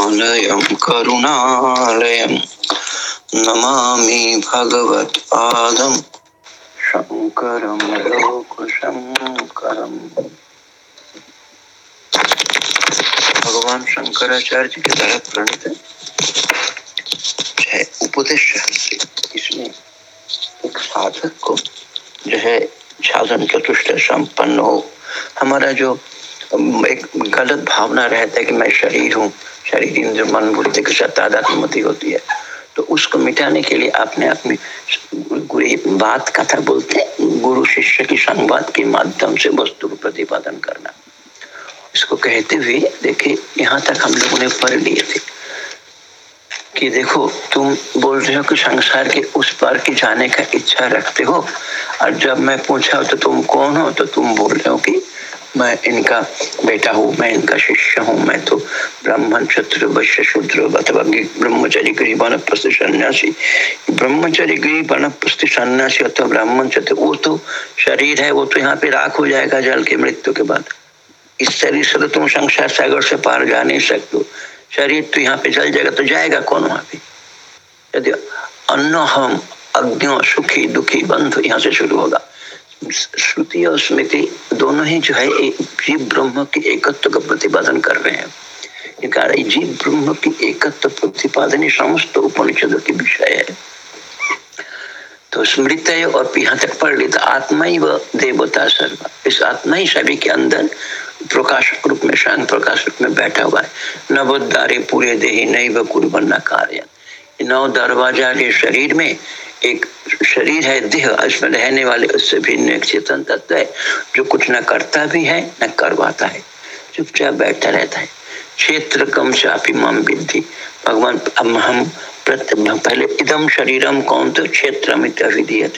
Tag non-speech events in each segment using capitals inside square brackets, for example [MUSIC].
करुणालयं करुणालयं नमामि भगवत्पादं शङ्करं लोकशङ्करम् भगवान शंकराचार्य के द्वारा प्रणीत। है उपदेश इसमें एक साधक को जो है साधन चतुष्ट संपन्न हो। हमारा जो एक गलत भावना रहता है कि मैं शरीर हूँ। शरीर इंद्र मन बुद्धि के साथ तादात्मति होती है। तो उसको मिटाने के लिए अपने आप में बात कथा बोलते हैं। गुरु शिष्य की संवाद के माध्यम से वस्तु को प्रतिपादन करना। इसको कहते हुए देखिए, यहाँ तक हम लोगों ने पढ़ लिए थे कि देखो, तुम बोल रहे हो कि संसार के उस पार की जाने का इच्छा रखते हो। और जब मैं पूछा तो तुम कौन हो? तो तुम बोल रहे हो कि मैं इनका बेटा हूँ, मैं इनका शिष्य हूँ, मैं तो ब्राह्मण क्षत्र वैश्य, शूद्र अथवा ब्रह्मचरी गृह वनप्रस्थ सन्यासी। ब्रह्मचरी गृह वनप्रस्थ सन्यासी अथवा ब्राह्मण क्षत्र वो तो शरीर है, वो तो यहाँ पे राख हो जाएगा जल के मृत्यु के बाद। इस शरीर से तो तुम संसार सागर से पार जा नहीं सकते शरीर तो यहाँ पे जल जाएगा तो जाएगा कौन वहाँ पे? यदि अन्न, हम अग्नि सुखी, दुखी, बंध यहाँ से शुरू होगा। श्रुति और स्मृति दोनों ही जो है जीव ब्रह्म के एकत्व का प्रतिपादन कर रहे हैं। जीव ब्रह्म की एकत्व प्रतिपादन समस्त उपनिषदों के विषय है। तो स्मृत और यहाँ तक पढ़ ली तो आत्मा ही व देवता सर्व। इस आत्मा ही सभी के अंदर प्रकाशक रूप में, शांत प्रकाश रूप में बैठा हुआ है। नवोदारे पूरे देही नई व कुर्बन कार्य नौ दरवाज़ा के शरीर में एक शरीर है, देह इसमें रहने वाले, उससे भिन्न एक चेतन तत्व है, जो कुछ न करता भी है, न करवाता है। चुपचाप बैठा रहता है। क्षेत्र कम चापी मम विद्धि। भगवान, अब हम पहले इदम शरीरम कौन तो क्षेत्र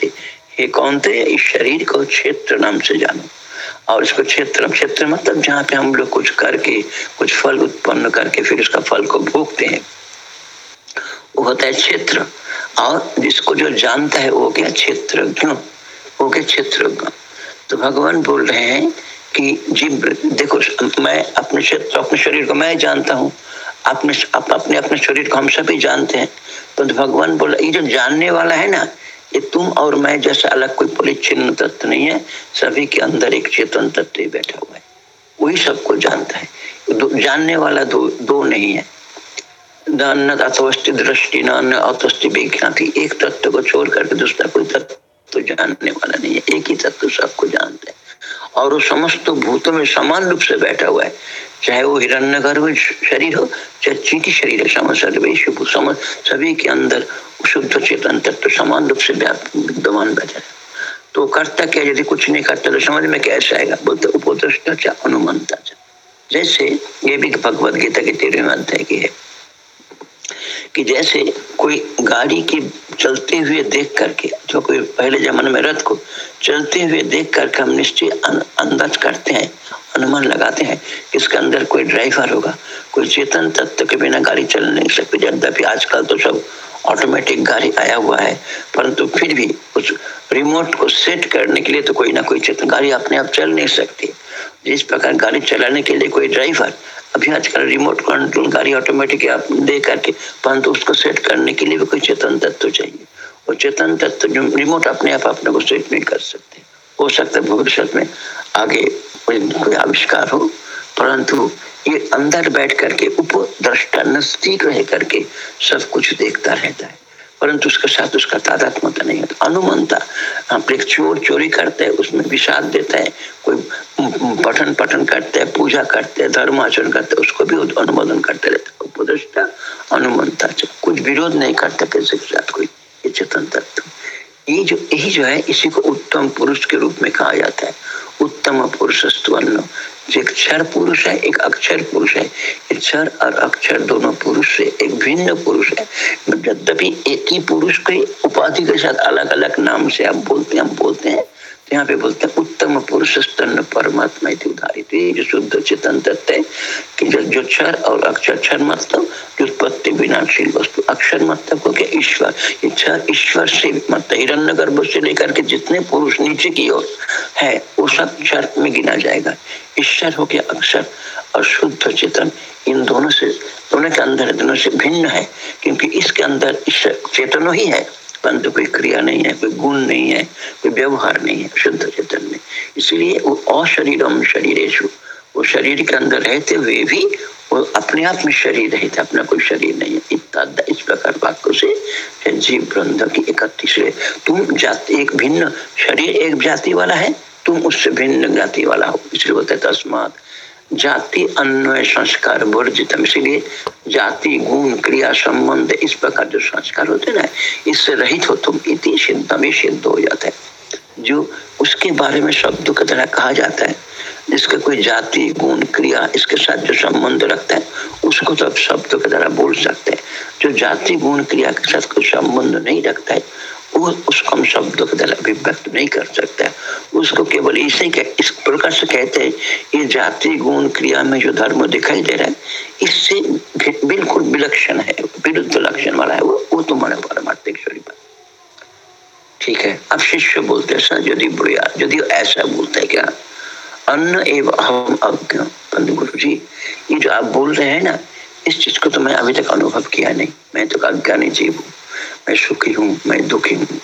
थे ये कौन थे इस शरीर को क्षेत्र नाम से जानो। और इसको क्षेत्र क्षेत्र मतलब जहाँ पे हम लोग कुछ करके, कुछ फल उत्पन्न करके, फिर उसका फल को भोगते हैं। वो होता है क्षेत्र। और जिसको जो जानता है वो क्या क्षेत्र वो क्या क्षेत्र तो भगवान बोल रहे हैं कि जीव देखो मैं अपने क्षेत्र अपने शरीर को मैं जानता हूँ। अपने अप, अपने अपने शरीर को हम सभी जानते हैं। तो भगवान बोला ये जो जानने वाला है ना ये तुम और मैं जैसा अलग कोई परिचिन्न तत्व नहीं है। सभी के अंदर एक चेतन तत्व बैठा हुआ है। वही सबको जानता है। जानने वाला दो दो नहीं है। दृष्टि विज्ञान एक तत्व को छोड़ करके दूसरा कोई तत्व जानने वाला नहीं है। एक ही तत्व सबको जानते हैं। और वो समस्त भूतों में समान रूप से बैठा हुआ है। चाहे वो हिरण्य गर्भ शरीर हो, चाहे चीटी शरीर है सम सर्वेश समझ सभी के अंदर शुद्ध चेतन तत्व समान रूप से विद्यमान बैठा है। तो करता क्या यदि कुछ नहीं करता तो समझ में कैसे आएगा? बोलते उपदृष्टा अनुमंता जैसे ये भी भगवत गीता के तेरहवें अध्याय की है। कि जैसे कोई गाड़ी के चलते हुए देख करके, जो कोई पहले जमाने में रथ को चलते हुए देख करके हम निश्चय अंदाज करते हैं, अनुमान लगाते हैं कि इसके अंदर कोई ड्राइवर होगा, कोई चेतन तत्व के बिना गाड़ी चल नहीं सकती, यद्यपि आजकल तो सब ऑटोमेटिक गाड़ी आया हुआ है, परंतु फिर भी उस रिमोट को सेट करने के लिए तो कोई ना कोई चेतन गाड़ी अपने आप चल नहीं सकती। जिस प्रकार गाड़ी चलाने के लिए कोई ड्राइवर अभी आजकल रिमोट कंट्रोल गाड़ी ऑटोमेटिक आप दे करके परंतु उसको सेट करने के लिए भी कोई चेतन तत्व चाहिए। और चेतन तत्व जो रिमोट अपने आप अपने को सेट नहीं कर सकते। हो सकता है भविष्य में आगे कोई आविष्कार हो, परंतु ये अंदर बैठ करके उपद्रष्टा नज़दीक रह करके सब कुछ देखता रहता है। परंतु उसके साथ उसका तादात्मता नहीं होता अनुमनता एक चोर चोरी करते हैं, उसमें विषाद देता है, कोई पठन पठन करते हैं, पूजा करते हैं धर्म आचरण करते हैं, उसको भी अनुमोदन करते रहते उपदृष्टा अनुमनता कुछ विरोध नहीं करता किसी के साथ, कोई ये चेतन तत्व। ये जो, यही जो है, इसी को उत्तम पुरुष के रूप में कहा जाता है। उत्तम पुरुष एक क्षर पुरुष है, एक अक्षर पुरुष है। क्षर और अक्षर दोनों पुरुष से एक भिन्न पुरुष है। यद्यपि एक ही पुरुष के उपाधि के साथ अलग अलग नाम से हम बोलते हैं, हम बोलते हैं यहाँ पे बोलते हैं, उत्तम पुरुष स्तन परमात्मा उदाहरित। जो शुद्ध चेतन तत्व कि जो क्षर और अक्षर क्षर मतलब जो उत्पत्ति विनाशील वस्तु, अक्षर मतलब को क्या ईश्वर, ये क्षर ईश्वर से मतलब हिरण्य गर्भ से लेकर के जितने पुरुष नीचे की ओर है, वो सब क्षर में गिना जाएगा। ईश्वर हो गया अक्षर और शुद्ध चेतन। इन दोनों से, दोनों के अंदर, दोनों से भिन्न है, क्योंकि इसके अंदर ईश्वर चेतन ही है। परंतु कोई क्रिया नहीं है, कोई गुण नहीं है, कोई व्यवहार नहीं है, शुद्ध चेतन में। इसलिए वो अशरीरम शरीरेशु वो शरीर के अंदर रहते हुए भी वो अपने आप में शरीर रहते, अपना कोई शरीर नहीं है। इत्यादि इस प्रकार वाक्य से जीव ग्रंथ की इकतीस तुम जाति, एक भिन्न शरीर एक जाति वाला है, तुम उससे भिन्न जाति वाला हो। इसलिए बोलते तस्मात। जाति अन्वय संस्कार वर्जित। इसीलिए जाति, गुण, क्रिया संबंध, इस प्रकार जो संस्कार होते ना, इससे रहित हो तुम इति सिद्धम सिद्ध हो जाता। है जो उसके बारे में शब्द की तरह कहा जाता है, जिसका कोई जाति, गुण, क्रिया, इसके साथ जो संबंध रखता है, उसको तो आप शब्द की तरह बोल सकते हैं। जो जाति, गुण, क्रिया के साथ कोई संबंध नहीं रखता है वो उसको हम शब्दों के द्वारा अभिव्यक्त नहीं कर सकता। उसको केवल इसे इस प्रकार से कहते हैं, ये जाति गुण क्रिया में जो धर्म दिखाई दे रहा है, इससे बिल्कुल विलक्षण है, विरुद्ध लक्षण वाला है वो वो तुम्हारे तो परमार्थिक स्वरूप ठीक है? अब शिष्य बोलते हैं यदि बुढ़िया यदि ऐसा बोलते हैं क्या? अन्न एवं अहम गुरु जी, ये जो आप बोल रहे हैं ना, इस चीज़ को तो मैं अभी तक अनुभव किया नहीं। मैं तो अज्ञानी जीव हूँ। मैं सुखी हूँ, मैं दुखी हूँ,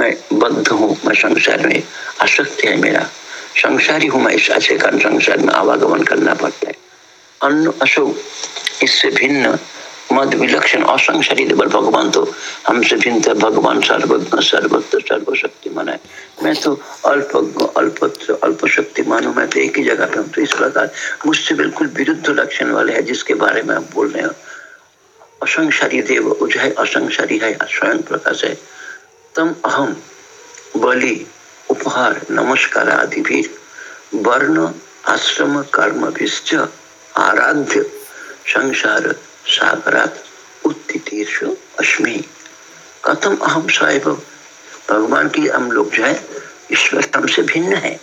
मैं बद्ध हूँ, मैं संसार में आसक्त है मेरा। संसारी हूँ मैं अच्छे कारण संसार में आवागमन करना पड़ता है। अन्न अशोक इससे भिन्न मद, विलक्षण, असंसारी देवल भगवान तो हमसे भिन्न है भगवान सर्वज्ञ सर्वत्र सर्वशक्तिमान है। मैं तो अल्प अल्प अल्प शक्तिमान हूँ। मैं तो एक ही जगह पे हूँ। तो इस प्रकार मुझसे बिल्कुल विरुद्ध लक्षण वाले है जिसके बारे में आप बोल रहे हो। असंसारी देव है असंसारी है स्वयं प्रकाश। है तम अहम बलि, उपहार, नमस्कार आदि भी वर्ण, आश्रम, कर्म आराध्य, संसार, सागरात उत्तीर्ष अस्मि कथम अहम साहेब, भगवान की हम लोग जो है, ईश्वर हमसे भिन्न है,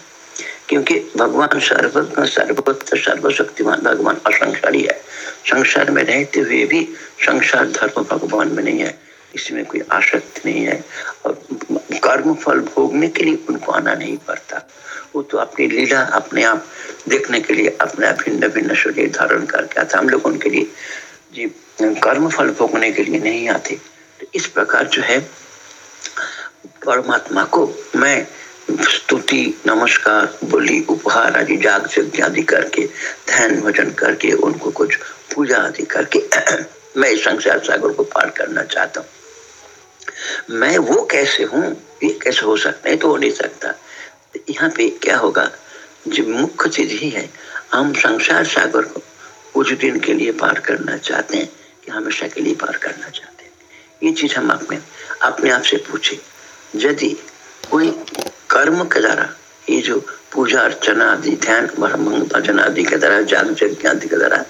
क्योंकि भगवान सर्वज्ञ सर्वत्र सर्वशक्तिमान, भगवान असंसारी है। संसार में रहते हुए भी संसार धर्म भगवान में नहीं है। इसमें कोई आसक्त नहीं है। और कर्म फल भोगने के लिए उनको आना नहीं पड़ता। वो तो अपनी लीला, अपने आप देखने के लिए, अपने भिन्न भिन्न शरीर धारण करके आता हम लोग उनके लिए जी, कर्म फल भोगने के लिए नहीं आते। तो इस प्रकार जो है, परमात्मा को मैं स्तुति, नमस्कार, बोली, उपहार आदि जाग यज्ञ आदि करके, ध्यान भजन करके, उनको कुछ पूजा आदि करके, [CLEARS THROAT] मैं संसार सागर को पार करना चाहता हूँ। मैं वो कैसे हूँ? ये कैसे हो सकता है? तो हो नहीं सकता। यहाँ पे क्या होगा? जो, मुख्य चीज़ ही है, हम संसार सागर को कुछ दिन के लिए पार करना चाहते हैं, कि हमेशा के लिए पार करना चाहते हैं। ये चीज़ हम अपने अपने आप से पूछे। यदि कोई कर्म के द्वारा ये जो पूजा अर्चना आदि, ध्यान भजन आदि के द्वारा, जाग यज्ञ आदि के द्वारा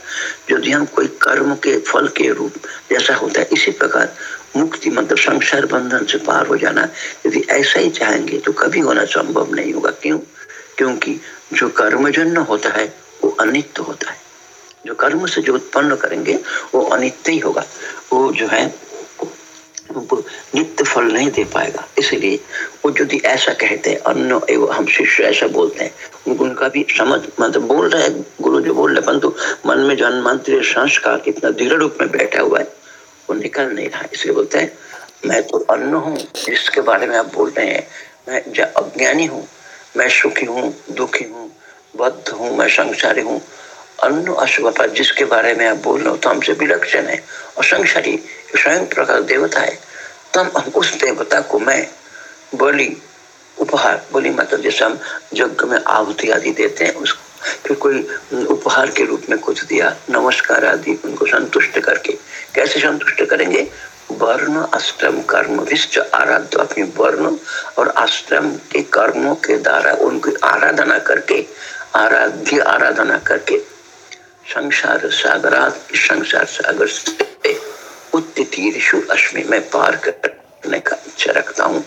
यदि हम कोई कर्म के फल के रूप, जैसा होता है, इसी प्रकार मुक्ति मतलब संसार बंधन से पार हो जाना, यदि ऐसा ही चाहेंगे तो कभी होना संभव नहीं होगा। क्यों? क्योंकि जो कर्मजन्य होता है, वो अनित्य होता है। जो कर्म से जो उत्पन्न करेंगे, वो अनित्य ही होगा। वो जो है नित्य फल नहीं दे पाएगा। इसलिए वो यदि ऐसा कहते हैं अन्न एवं हम शिष्य ऐसा बोलते हैं, उनका भी समझ मतलब बोल रहे हैं, गुरु जो बोल रहे परंतु मन में जन्मांतरीय संस्कार कितना दृढ़ रूप में बैठा हुआ है, वो निकल नहीं रहा। इसलिए बोलते हैं, मैं तो अन्न हूँ, जिसके बारे में आप बोल रहे हैं, मैं अज्ञानी हूँ, मैं सुखी हूँ, दुखी हूँ, बद्ध हूँ, मैं संसारी हूँ अन्न अशुभ जिसके बारे में आप बोल रहे हो तो हमसे विलक्षण है। और संसारी स्वयं प्रकार देवता है। तब हम उस देवता को मैं बोली, उपहार, बोली मतलब जैसे हम यज्ञ में आहुति आदि देते हैं, उसको फिर कोई उपहार के रूप में कुछ दिया, नमस्कार आदि उनको संतुष्ट करके। कैसे संतुष्ट करेंगे? वर्ण अष्टम कर्म विश्व आराध्य, अपने वर्ण और अष्टम के कर्मों के द्वारा उनकी आराधना करके, आराध्य आराधना करके, संसार सागरात, संसार सागर से उत्तीर्षु अश्मि मैं पार करने का इच्छा रखता हूँ।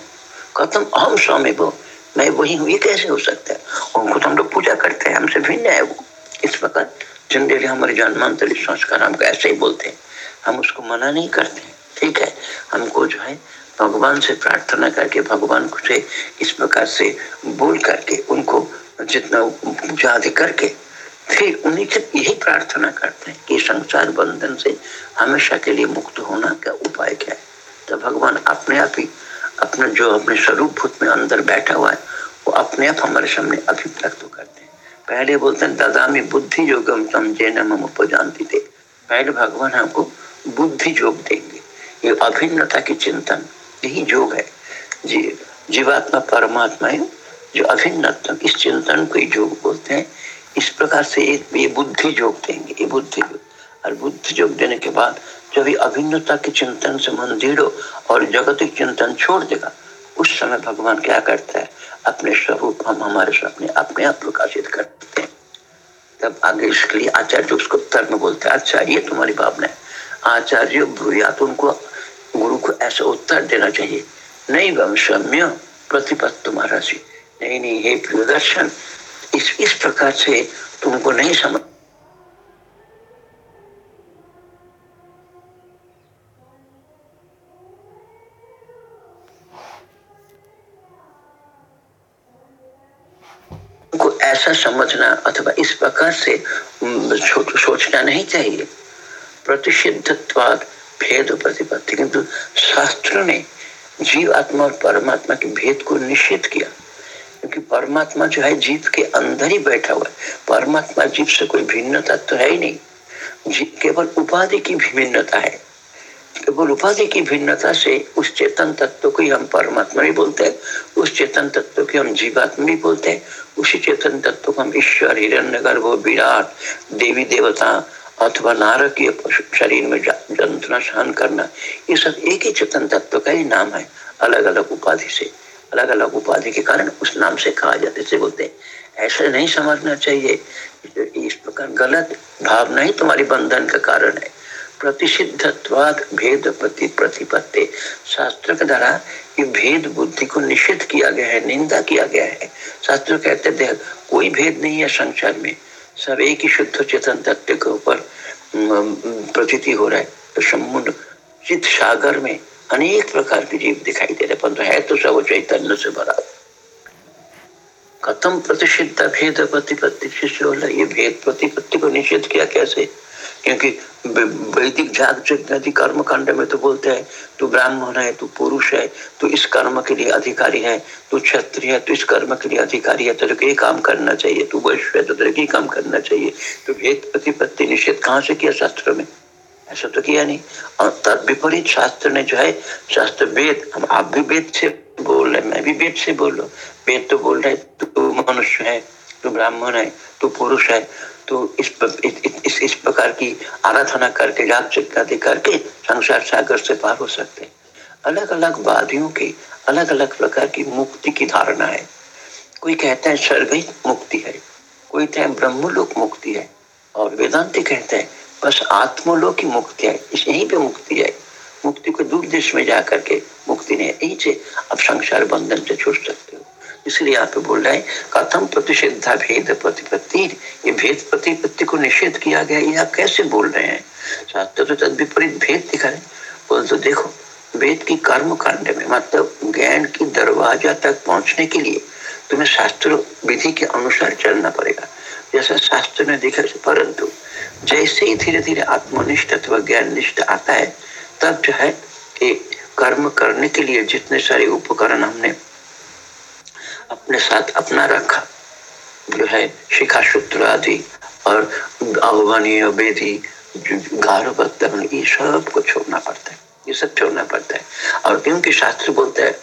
खत्म अहम स्वामी वो मैं वही हूँ, ये कैसे हो सकता है? उनको तो हम लोग पूजा करते हैं, हमसे भिन्न है वो। इस प्रकार जनरली हमारे जन्मांतरी संस्कार हमको ऐसे ही बोलते हैं। हम उसको मना नहीं करते, ठीक है? हमको जो है भगवान से प्रार्थना करके, भगवान से इस प्रकार से बोल करके, उनको जितना पूजा आदि करके फिर उन्हीं से यही प्रार्थना करते हैं कि संसार बंधन से हमेशा के लिए मुक्त होना का उपाय क्या है? तो भगवान अपने आप ही अपना जो अपने स्वरूप भूत में अंदर बैठा हुआ है, वो अपने आप हमारे सामने अभिव्यक्त करते हैं। पहले बोलते हैं दादा में बुद्धि योगम समझे न उपजानती थे पहले भगवान हमको बुद्धि योग देंगे। ये अभिन्नता की चिंतन, यही योग है। जी, जीवात्मा परमात्मा है, जो अभिन्नता इस चिंतन को योग बोलते हैं। इस प्रकार से एक ये बुद्धि योग देंगे, ये बुद्धि योग और बुद्धि योग देने के बाद जब ये अभिन्नता के चिंतन से मन दृढ़ और जगतिक चिंतन छोड़ देगा, उस समय भगवान क्या करता है? अपने स्वरूप हम हमारे सामने अपने आप प्रकाशित करते हैं। तब आगे इसके लिए आचार्य उसको में बोलते हैं अच्छा ये तुम्हारी भावना है। आचार्य या तो उनको गुरु को ऐसा उत्तर देना चाहिए। नहीं वंशम्य प्रतिपत तुम्हारा सी। नहीं नहीं, हे प्रियदर्शन इस इस प्रकार से तुमको नहीं समझ को ऐसा समझना अथवा इस प्रकार से सोचना नहीं चाहिए। प्रतिषिद्धत्वाद, भेद प्रतिपत्ति, किंतु शास्त्र ने जीव आत्मा और परमात्मा के भेद को निषेध किया। क्योंकि परमात्मा जो है जीव के अंदर ही बैठा हुआ है। परमात्मा जीव से कोई भिन्नता तो है ही नहीं। केवल उपाधि की भिन्नता है। केवल उपाधि की भिन्नता से उस चेतन तत्व को ही हम परमात्मा भी बोलते हैं, उस चेतन तत्व को हम जीवात्मा भी बोलते हैं, उसी चेतन तत्व को हम ईश्वर हिरण्य गर्भ विराट, देवी, देवता अथवा नारकीय शरीर में जंतना सहन करना, ये सब एक ही चेतन तत्व का ही नाम है अलग अलग उपाधि से। अलग अलग उपाधि के कारण उस नाम से कहा जाते से बोलते ऐसे नहीं समझना चाहिए। इस प्रकार गलत भावना ही तुम्हारी बंधन का कारण है। प्रतिषिद्धत्वाद भेद प्रति प्रतिपत्ति। शास्त्र के द्वारा ये भेद बुद्धि को निषेध किया गया है, निंदा किया गया है। शास्त्र कहते देख, कोई भेद नहीं है संसार में। सब एक ही शुद्ध चेतन तत्व के ऊपर प्रतीति हो रहा है। तो समुद्र चित सागर में अनेक प्रकार के जीव दिखाई दे रहे परंतु है तो सब चैतन्य से भरा कथम प्रतिषिध भेद प्रतिपत्ति शिष्य ये भेद प्रतिपत्ति को निषेध किया कैसे? क्योंकि वैदिक जाग कर्म कांड में तो बोलते हैं, तू ब्राह्मण है, तू पुरुष है, तू इस कर्म के लिए अधिकारी है, तू क्षत्रिय है, तू इस कर्म के लिए अधिकारी है, तेरे को ये काम करना चाहिए, तू वैश्य है तो तेरे को काम करना चाहिए। तो भेद प्रतिपत्ति निषेध कहाँ से किया शास्त्र में? ऐसा तो किया नहीं। और तद विपरीत शास्त्र ने जो है, शास्त्र वेद, हम आप भी वेद से बोल रहे मैं भी वेद से बोल रहा वेद तो बोल रहे तू मनुष्य है, तू ब्राह्मण है, तू पुरुष है तो इस इस इस प्रकार की आराधना करके जाग चक्रादि करके संसार सागर से पार हो सकते हैं। अलग अलग वादियों की अलग अलग प्रकार की मुक्ति की धारणा है। कोई कहता है स्वर्ग मुक्ति है, कोई कहता है, ब्रह्मलोक मुक्ति है, और वेदांति कहते हैं बस आत्मलोक की मुक्ति है, इस यहीं पे मुक्ति है। मुक्ति को दूर देश में जाकर के मुक्ति नहीं यहीं से अब संसार बंधन से छूट सकते हो। इसलिए यहाँ पे बोल रहे हैं, कथम प्रतिषिधा भेद प्रतिपत्ति, ये भेद प्रतिपत्ति को निषेध किया गया, ये आप कैसे बोल रहे हैं? शास्त्र तो तद विपरीत भेद दिखा रहे बोल तो देखो, वेद की कर्म कांड में मतलब ज्ञान की दरवाज़ा तक पहुँचने के लिए तुम्हें शास्त्र विधि के अनुसार चलना पड़ेगा। जैसा शास्त्र ने देखा परंतु जैसे ही धीरे धीरे आत्मनिष्ठ अथवा ज्ञान निष्ठ आता है, तब जो है एक कर्म करने के लिए जितने सारे उपकरण हमने अपने साथ अपना रखा, जो है शिखा सूत्र आदि और आह्वानी वेदी ये सबको छोड़ना पड़ता है, ये सब छोड़ना पड़ता है। और क्योंकि शास्त्र बोलते हैं,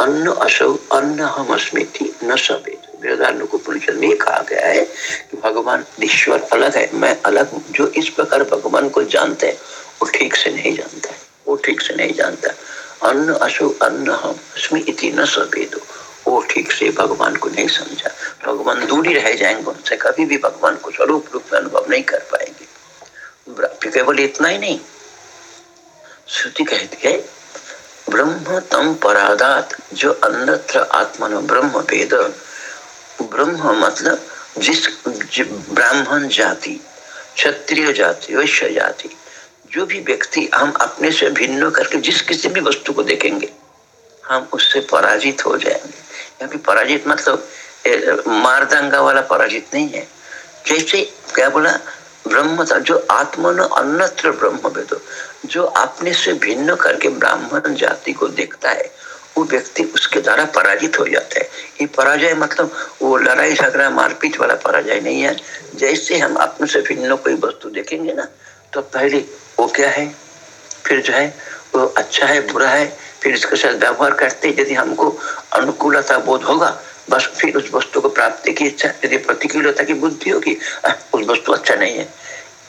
अन्न असौ, अन्न हम अस्मृति न सवेद। उपनिषद में कहा गया है कि भगवान ईश्वर अलग है, मैं अलग हूँ। जो इस प्रकार भगवान को जानते हैं, वो ठीक से नहीं जानता। वो ठीक से नहीं जानता। अन्न असो अन्न हम अस्मी इति न सवेदो वो ठीक से भगवान को नहीं समझा। भगवान दूर ही रह जाएँगे उनसे, कभी भी भगवान को स्वरूप रूप में अनुभव नहीं कर पाएँगे। केवल इतना ही नहीं। श्रुति कहती है, ब्रह्म तम परादात, जो अन्यत्र आत्मन ब्रह्म वेद ब्रह्म मतलब जिस ब्राह्मण जाति, क्षत्रिय जाति, वैश्य जाति, जो भी व्यक्ति हम अपने से भिन्न करके जिस किसी भी वस्तु को देखेंगे, हम उससे पराजित हो जाएँगे। क्योंकि पराजित मतलब मारदंगा वाला पराजित नहीं है। जैसे क्या बोला, ब्रह्म था, जो आत्मन अन्यत्र ब्रह्म वेदो जो अपने से भिन्न करके ब्राह्मण जाति को देखता है वो व्यक्ति उसके द्वारा पराजित हो जाता है। ये पराजय मतलब वो लड़ाई, झगड़ा, मारपीट वाला पराजय नहीं है। जैसे हम अपने से भिन्न कोई वस्तु देखेंगे ना तो पहले वो क्या है? फिर जो है, वो अच्छा है, बुरा है, फिर इसके साथ व्यवहार करते यदि हमको अनुकूलता बोध होगा, बस फिर उस वस्तु को प्राप्ति की इच्छा, यदि प्रतिकूलता की बुद्धि होगी उस वस्तु अच्छा नहीं है।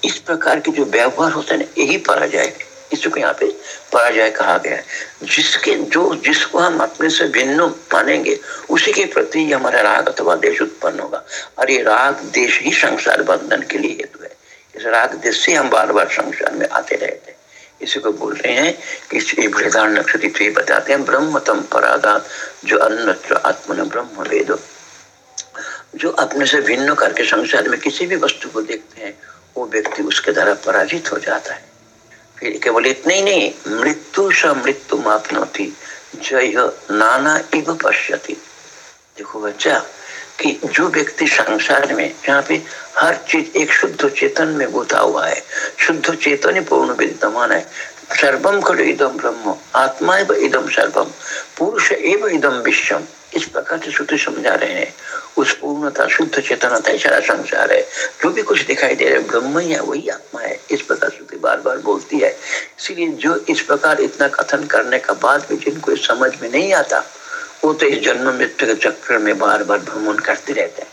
इस प्रकार के जो व्यवहार होते हैं ना, यही पराजय है। इसको यहाँ पे पराजय कहा गया है। जिसके जो, जिसको हम अपने से भिन्न मानेंगे, उसी के प्रति हमारा राग अथवा देश उत्पन्न होगा। और ये राग देश ही संसार बंधन के लिए हेतु है। इस राग देश से हम बार बार संसार में आते रहते हैं। इसी को बोल रहे हैं कि बृहदार नक्षत्र ये बताते हैं ब्रह्मतम परागात, जो अन्य आत्मन ब्रह्म वेद। जो अपने से भिन्न करके संसार में किसी भी वस्तु को देखते हैं, वो व्यक्ति उसके द्वारा पराजित हो जाता है। फिर केवल इतना ही नहीं, मृत्यु स मृत्यु मापनोती जय नाना इव पश्यति। देखो बच्चा, कि जो व्यक्ति संसार में, यहाँ पे हर चीज़ एक शुद्ध चेतन में गुथा हुआ है, शुद्ध चेतन ही पूर्ण विद्यमान है। सर्वम खलु इदम ब्रह्म, आत्मा एव इदम सर्वम पुरुष एव इदम विश्वम। इस प्रकार से श्रुति समझा रहे हैं। उस पूर्णता, शुद्ध चेतनता सारा संसार है। जो भी कुछ दिखाई दे रहा है, ब्रह्म ही है, वही आत्मा है। इस प्रकार श्रुति बार बार बोलती है। इसीलिए जो इस प्रकार इतना कथन करने का बाद भी जिनको समझ में नहीं आता, वो तो इस जन्म मृत्यु के चक्र में बार बार भ्रमण करते रहते हैं।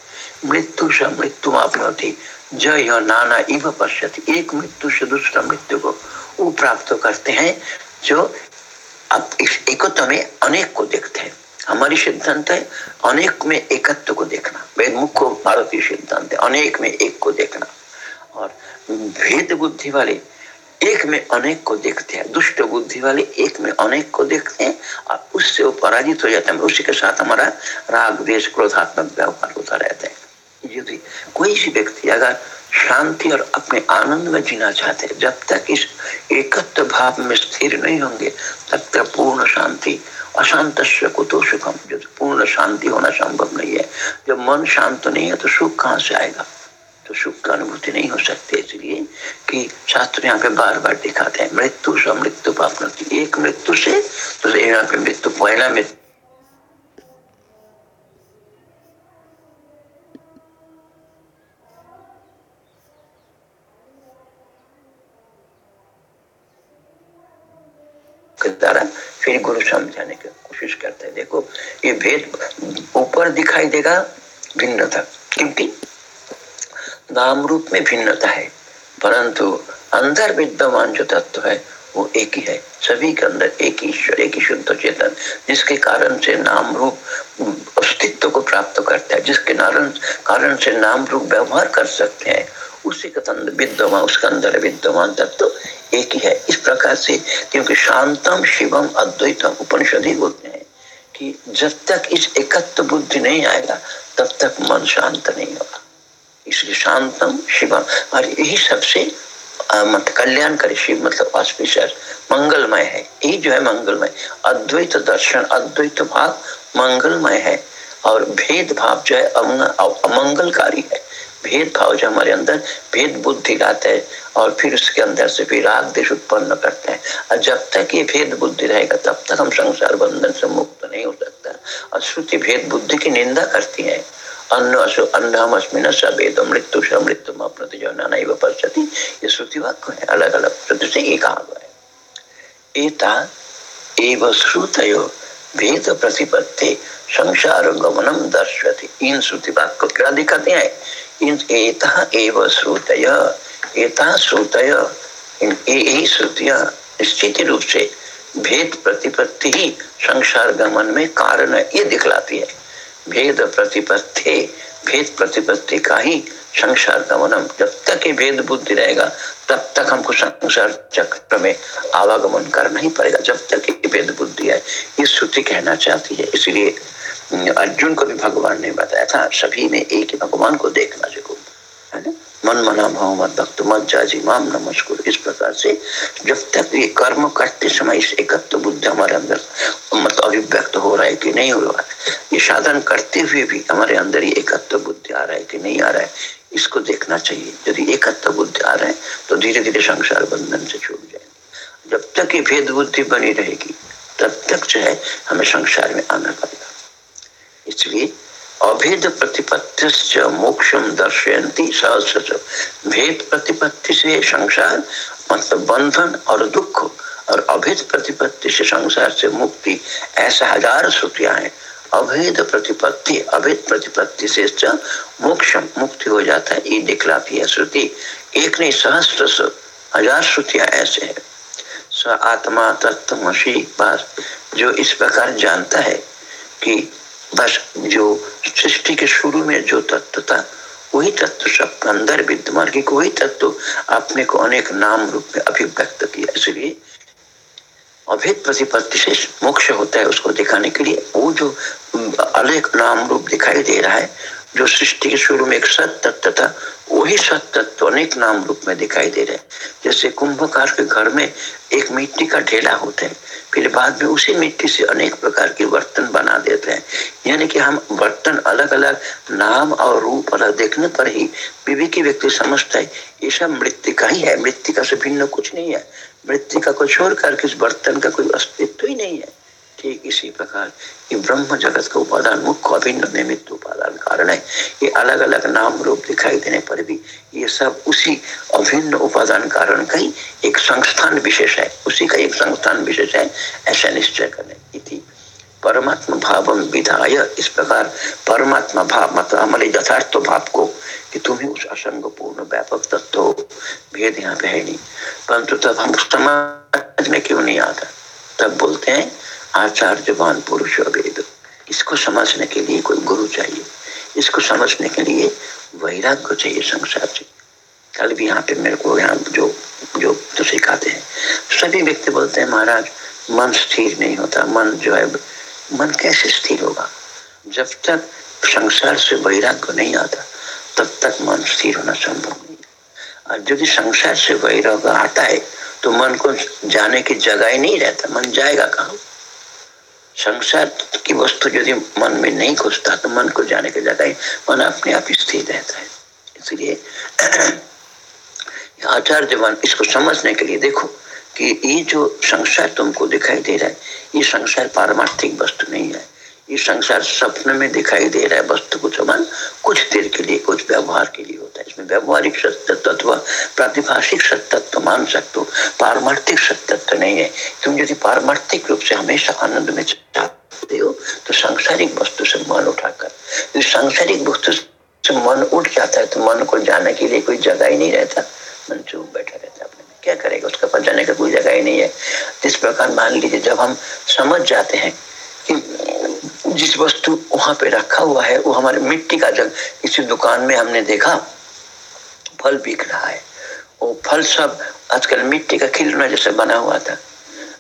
मृत्यु से मृत्यु आपनोति जय नाना इव पश्यति। एक मृत्यु से दूसरा मृत्यु को वो प्राप्त करते हैं, जो अब इस एकत्व में अनेक को देखते हैं। हमारी सिद्धांत है, अनेक में एकत्व को देखना। वेद मुख्य भारतीय सिद्धांत है, अनेक में एक को देखना। और भेद बुद्धि वाले एक में अनेक को देखते हैं, दुष्ट बुद्धि वाले एक में अनेक को देखते हैं, और उससे वो पराजित हो जाता है। उसी के साथ हमारा राग देश क्रोधात्मक व्यवहार होता रहता है। यदि कोई भी व्यक्ति अगर शांति और अपने आनंद में जीना चाहते हैं, जब तक इस एकत्व भाव में स्थिर नहीं होंगे, तब तक पूर्ण शांति अशांत कुतो सुखम जो पूर्ण शांति होना संभव नहीं है। जब मन शांत नहीं है तो सुख कहाँ से आएगा? तो सुख का अनुभूति नहीं हो सकती, इसलिए कि शास्त्र यहाँ पे बार बार दिखाते हैं। मृत्यु से मृत्यु पाप एक मृत्यु से तो यहाँ पे मृत्यु, पहला मृत्यु द्वारा गुरु समझाने की कोशिश करते हैं। देखो, ये भेद ऊपर दिखाई देगा, भिन्नता। क्योंकि नाम रूप में भिन्नता है, परंतु अंदर विद्यमान जो तत्व है, वो एक ही है। सभी के अंदर एक ही ईश्वर, एक ही शुद्ध चेतन, जिसके कारण से नाम रूप अस्तित्व को प्राप्त करता है, जिसके कारण कारण से नाम रूप व्यवहार कर सकते हैं। उसी के अंदर विद्यमान, उसके अंदर विद्यमान तत्व एक ही है। इस प्रकार से, क्योंकि शांतम शिवम अद्वैतम उपनिषद ही बोलते हैं कि जब तक इस एकत्व बुद्धि नहीं आएगा, तब तक मन शांत नहीं होगा। इसलिए शांतम शिवम, और यही सबसे मत कल्याण करे शिव मतलब ऑस्पिशियस मंगलमय है। यही जो है मंगलमय। अद्वैत दर्शन, अद्वैत भाव मंगलमय है। और भेद भाव जो है अमंगलकारी है। भेद भाव जो हमारे अंदर भेद बुद्धि लाते हैं और फिर उसके अंदर से फिर राग देश उत्पन्न करते हैं। और जब तक ये भेद बुद्धि रहेगा, तब तक हम संसार बंधन से मुक्त नहीं हो सकता। और श्रुति भेद बुद्धि की निंदा करती है। अन्न असु अन्नमस्मिन सवेद मृत्यु स मृत्यु अपनति जो नाना पश्यति। ये श्रुति वाक्य है अलग अलग श्रुति से एक हुआ है। एता एव श्रुतयो भेद प्रतिपत्ति संसार गमनम दर्शति इन श्रुति वाक्य क्या दिखाते हैं। एता निश्चित रूप से भेद प्रतिपत्ति ही संसार गमन में कारण है, ये दिखलाती है। भेद प्रतिपत्ति भेद प्रतिपत्ति का ही संसार गमनम। जब तक ये भेद बुद्धि रहेगा, तब तक हमको संसार चक्र में आवागमन करना ही पड़ेगा। जब तक ये भेद बुद्धि है, ये श्रुति कहना चाहती है, इसलिए अर्जुन को भी भगवान ने बताया था, सभी में एक ही भगवान को देखना ज़रूर, है मन मना भाव मत भक्त, मत जाजी, माम नमस्कुर इस प्रकार से जब तक ये कर्म करते समय इस एकत्व बुद्धि हमारे अंदर मत अभिव्यक्त हो रहा है कि नहीं हो रहा है ये साधन करते हुए भी हमारे अंदर ये एकत्व बुद्धि आ रहा है कि नहीं आ रहा है, इसको देखना चाहिए। यदि एकत्व बुद्धि आ रहा है तो धीरे धीरे संसार बंधन से छूट जाएँगे। जब तक ये भेद बुद्धि बनी रहेगी, तब तक जो है, हमें संसार में आना पड़ेगा इसलिए अभेद प्रतिपत्ति मोक्षम दर्शयंती सहस्र भेद प्रतिपत्ति से संसार मतलब बंधन और दुख, और अभेद प्रतिपत्ति से संसार से मुक्ति, ऐसा हज़ार श्रुतियाँ हैं। अभेद प्रतिपत्ति अभेद प्रतिपत्ति से मोक्ष मुक्ति हो जाता है, ये दिखलाती है श्रुति। एक नहीं सहस्त्र हज़ार श्रुतियाँ ऐसे है। स आत्मा तत्व पास, जो इस प्रकार जानता है कि बस जो सृष्टि के शुरू में जो तत्व था, वही तत्व सबके अंदर विद्यमान, क्योंकि वही तत्व अपने को अनेक नाम रूप में अभिव्यक्त किया। इसलिए अभेद प्रतिपत्ति से मोक्ष होता है उसको दिखाने के लिए। वो जो अनेक नाम रूप दिखाई दे रहा है जो सृष्टि के शुरू में एक सत तत्व था, वही सत तत्व अनेक नाम रूप में दिखाई दे रहे हैं। जैसे कुंभकार के घर में एक मिट्टी का ढेला होता है, फिर बाद में उसी मिट्टी से अनेक प्रकार के बर्तन बना देते हैं। यानी कि हम बर्तन अलग अलग नाम और रूप अलग देखने पर ही विवेकी व्यक्ति समझता है, ये सब का ही है। मृत्यु का से भिन्न कुछ नहीं है। मृत्यु का को छोड़ करके इस बर्तन का कोई अस्तित्व ही नहीं है। ठीक इसी प्रकार ये ब्रह्म जगत का उपादान, मुख्य अभिन्न निमित्त उपादान कारण है। ये अलग अलग नाम रूप दिखाई देने पर भी ये सब उसी अभिन्न उपादान कारण का ही एक संस्थान विशेष है। उसी का एक संस्थान विशेष है, ऐसा निश्चय करने परमात्मा भाव विधाय, इस प्रकार परमात्मा भाव मतलब हमारे यथार्थ भाव को कि तुम ही उस असंग पूर्ण व्यापक तत्व, भेद यहाँ पे है नहीं। परंतु तब हम समाज में क्यों नहीं आता? तब बोलते हैं आचार्यवान पुरुष वेद इसको समझने के लिए कोई गुरु चाहिए। इसको समझने के लिए वैराग्य चाहिए संसार से। कल भी यहाँ पे मेरे को यहाँ जो जो तो सिखाते हैं। सभी व्यक्ति बोलते हैं, महाराज, मन स्थिर नहीं होता। मन जो है, मन कैसे स्थिर होगा? जब तक संसार से वैराग्य नहीं आता, तब तक मन स्थिर होना संभव नहीं और यदि संसार से वैराग्य आता है तो मन को जाने की जगह ही नहीं रहता। मन जाएगा कहा? संसार की वस्तु यदि मन में नहीं घुसता तो मन को जाने के जगह मन अपने आप स्थिर रहता है। इसलिए [CLEARS THROAT] आचार्य मन इसको समझने के लिए देखो कि ये जो संसार तुमको दिखाई दे रहा है, ये संसार पारमार्थिक वस्तु नहीं है। ये संसार सपने में दिखाई दे रहा है वस्तु को समान। कुछ देर के लिए, कुछ व्यवहार के लिए होता है। इसमें व्यवहारिक सत्य तत्व प्रातिभाषिक सत्य तत्व मान सकते हो। पारमार्थिक सत्य तत्व नहीं है। तुम यदि पारमार्थिक रूप से हमेशा आनंद में चाहते हो तो सांसारिक वस्तु से मन उठाकर। यदि सांसारिक वस्तु से मन उठ जाता है तो मन को जाने के लिए कोई जगह ही नहीं रहता। मन चुप बैठा रहता है क्या करेगा? उसका पास जाने का कोई जगह ही नहीं है। जिस प्रकार मान लीजिए, जब हम समझ जाते हैं जिस वस्तु वहाँ पे रखा हुआ है, वो हमारे मिट्टी का जग किसी दुकान में हमने देखा, फल बिक रहा है। वो फल सब आजकल मिट्टी का खिलौना जैसे बना हुआ था।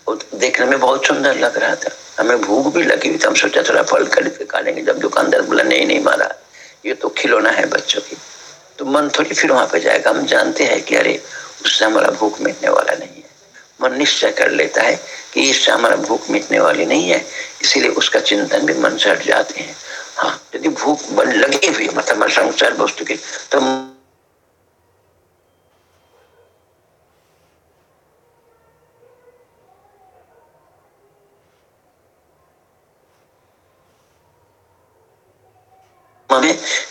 वो देखने में बहुत सुंदर लग रहा था। हमें भूख भी लगी हुई थी। हम सोचा थोड़ा फल खरीद के खाएँगे जब दुकानदार बोला, नहीं नहीं मारा ये तो खिलौना है बच्चों की। तो मन थोड़ी फिर वहाँ पे जाएगा। हम जानते हैं कि अरे, उससे हमारा भूख मिटने वाला नहीं है। मन निश्चय कर लेता है इससे हमारा भूख मिटने वाली नहीं है, इसीलिए उसका चिंतन भी मन से हट जाते हैं। हाँ यदि भूख लगी हुई मतलब संसार वस्तु की तो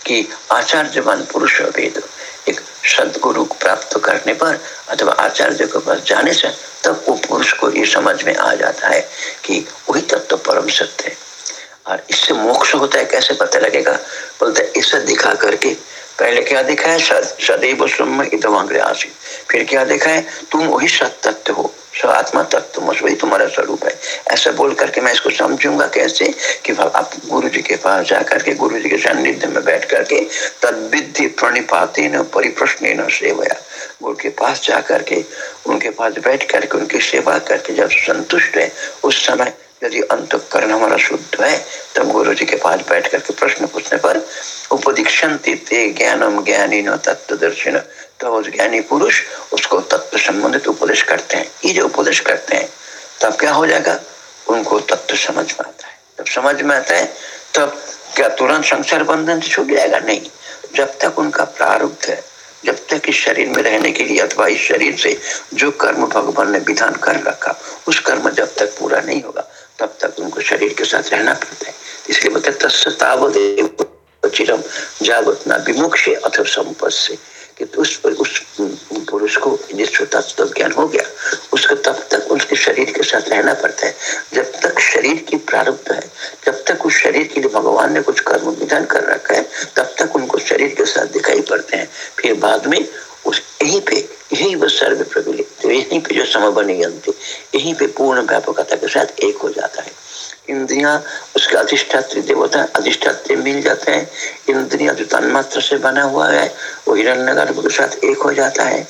कि आचार्यवान पुरुष वेद एक सदगुरु प्राप्त करने पर अथवा आचार्य के पास जाने से तब वो पुरुष को ये समझ में आ जाता है कि वही तत्व तो परम सत्य है। और इससे मोक्ष होता है, कैसे पता लगेगा? बोलते इसे दिखा करके, पहले क्या दिखा है? सदैव सुम आशी फिर क्या देखा है? तुम वही सत्य तत्व हो आत्मा तत्व वही तुम्हारा स्वरूप है। ऐसा बोल करके मैं इसको समझूँगा कैसे कि आप गुरु जी के पास जा करके गुरु जी के सानिध्य में बैठ करके तद विधि प्रणिपाते न परिप्रश्न सेवया। गुरु के पास जा करके उनके पास बैठ करके उनकी सेवा करके जब संतुष्ट है, उस समय यदि अंतकरण हमारा शुद्ध है, तब गुरु जी के पास बैठ करके प्रश्न पूछने पर उपदीक्षण ज्ञानम ज्ञानी न तत्व दर्शन तो उस ज्ञानी पुरुष उसको तत्व संबंधित उपदेश करते हैं। ये जो उपदेश करते हैं, तब क्या हो जाएगा? उनको तत्व समझ में आता है। जब समझ में आता है, तब क्या तुरंत संसार बंधन से छूट जाएगा? नहीं। जब तक उनका प्रारब्ध है जब तक इस शरीर में रहने के लिए अथवा इस शरीर से जो कर्म भगवान ने विधान कर रखा, उस कर्म जब तक पूरा नहीं होगा, तब तक उनको शरीर के साथ रहना पड़ता है। इसलिए मतलब तस्तावदेव चिरम जागत ना विमुक्ष अथवा संपद से कि तो उस पर उस पुरुष को जिस तत्व ज्ञान हो गया, उसका तब शरीर के साथ रहना पड़ता है। जब तक शरीर की प्रारब्ध है, जब तक उस शरीर के लिए भगवान ने कुछ कर्म विधान कर रखा है, तब तक उनको शरीर के साथ दिखाई पड़ते हैं। फिर बाद में उस, यहीं पे, यही वो सर्व प्रबलित तो यहीं पे जो समबन यंत्र, यहीं पे पूर्ण व्यापकता के साथ एक हो जाता है। इंद्रिया, उसके अधिष्ठात्री देवता, अधिष्ठात्री मिल जाते हैं। इंद्रिया जो तन्मात्र से बना हुआ है, वो हिरण्य के साथ एक हो जाता है।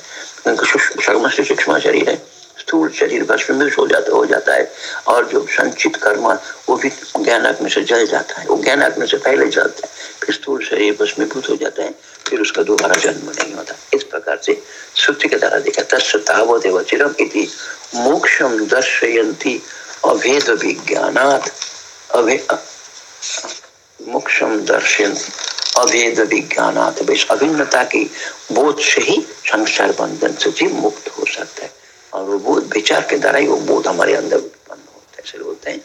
उनका सूक्ष्म शरीर है। स्थूल शरीर हो जाता हो जाता है। और जो संचित कर्म, वो भी ज्ञान अग्नि से जल जाता है। वो ज्ञान अग्नि से पहले जलता है, फिर स्थूल शरीर भस्मीभूत हो जाता है, फिर उसका दोबारा जन्म नहीं होता। इस प्रकार से श्रुति के द्वारा देखा तस्तावदेव चिरम इति मोक्षम दर्शयंती अभेद विज्ञानात। अभे मोक्षम दर्शयंती अभेद विज्ञानात। अभिन्नता की बोध से ही संसार बंधन से जीव मुक्त हो सकता है। और वो बोध विचार के द्वारा ही वो बोध हमारे अंदर उत्पन्न होता है, ऐसे बोलते हैं।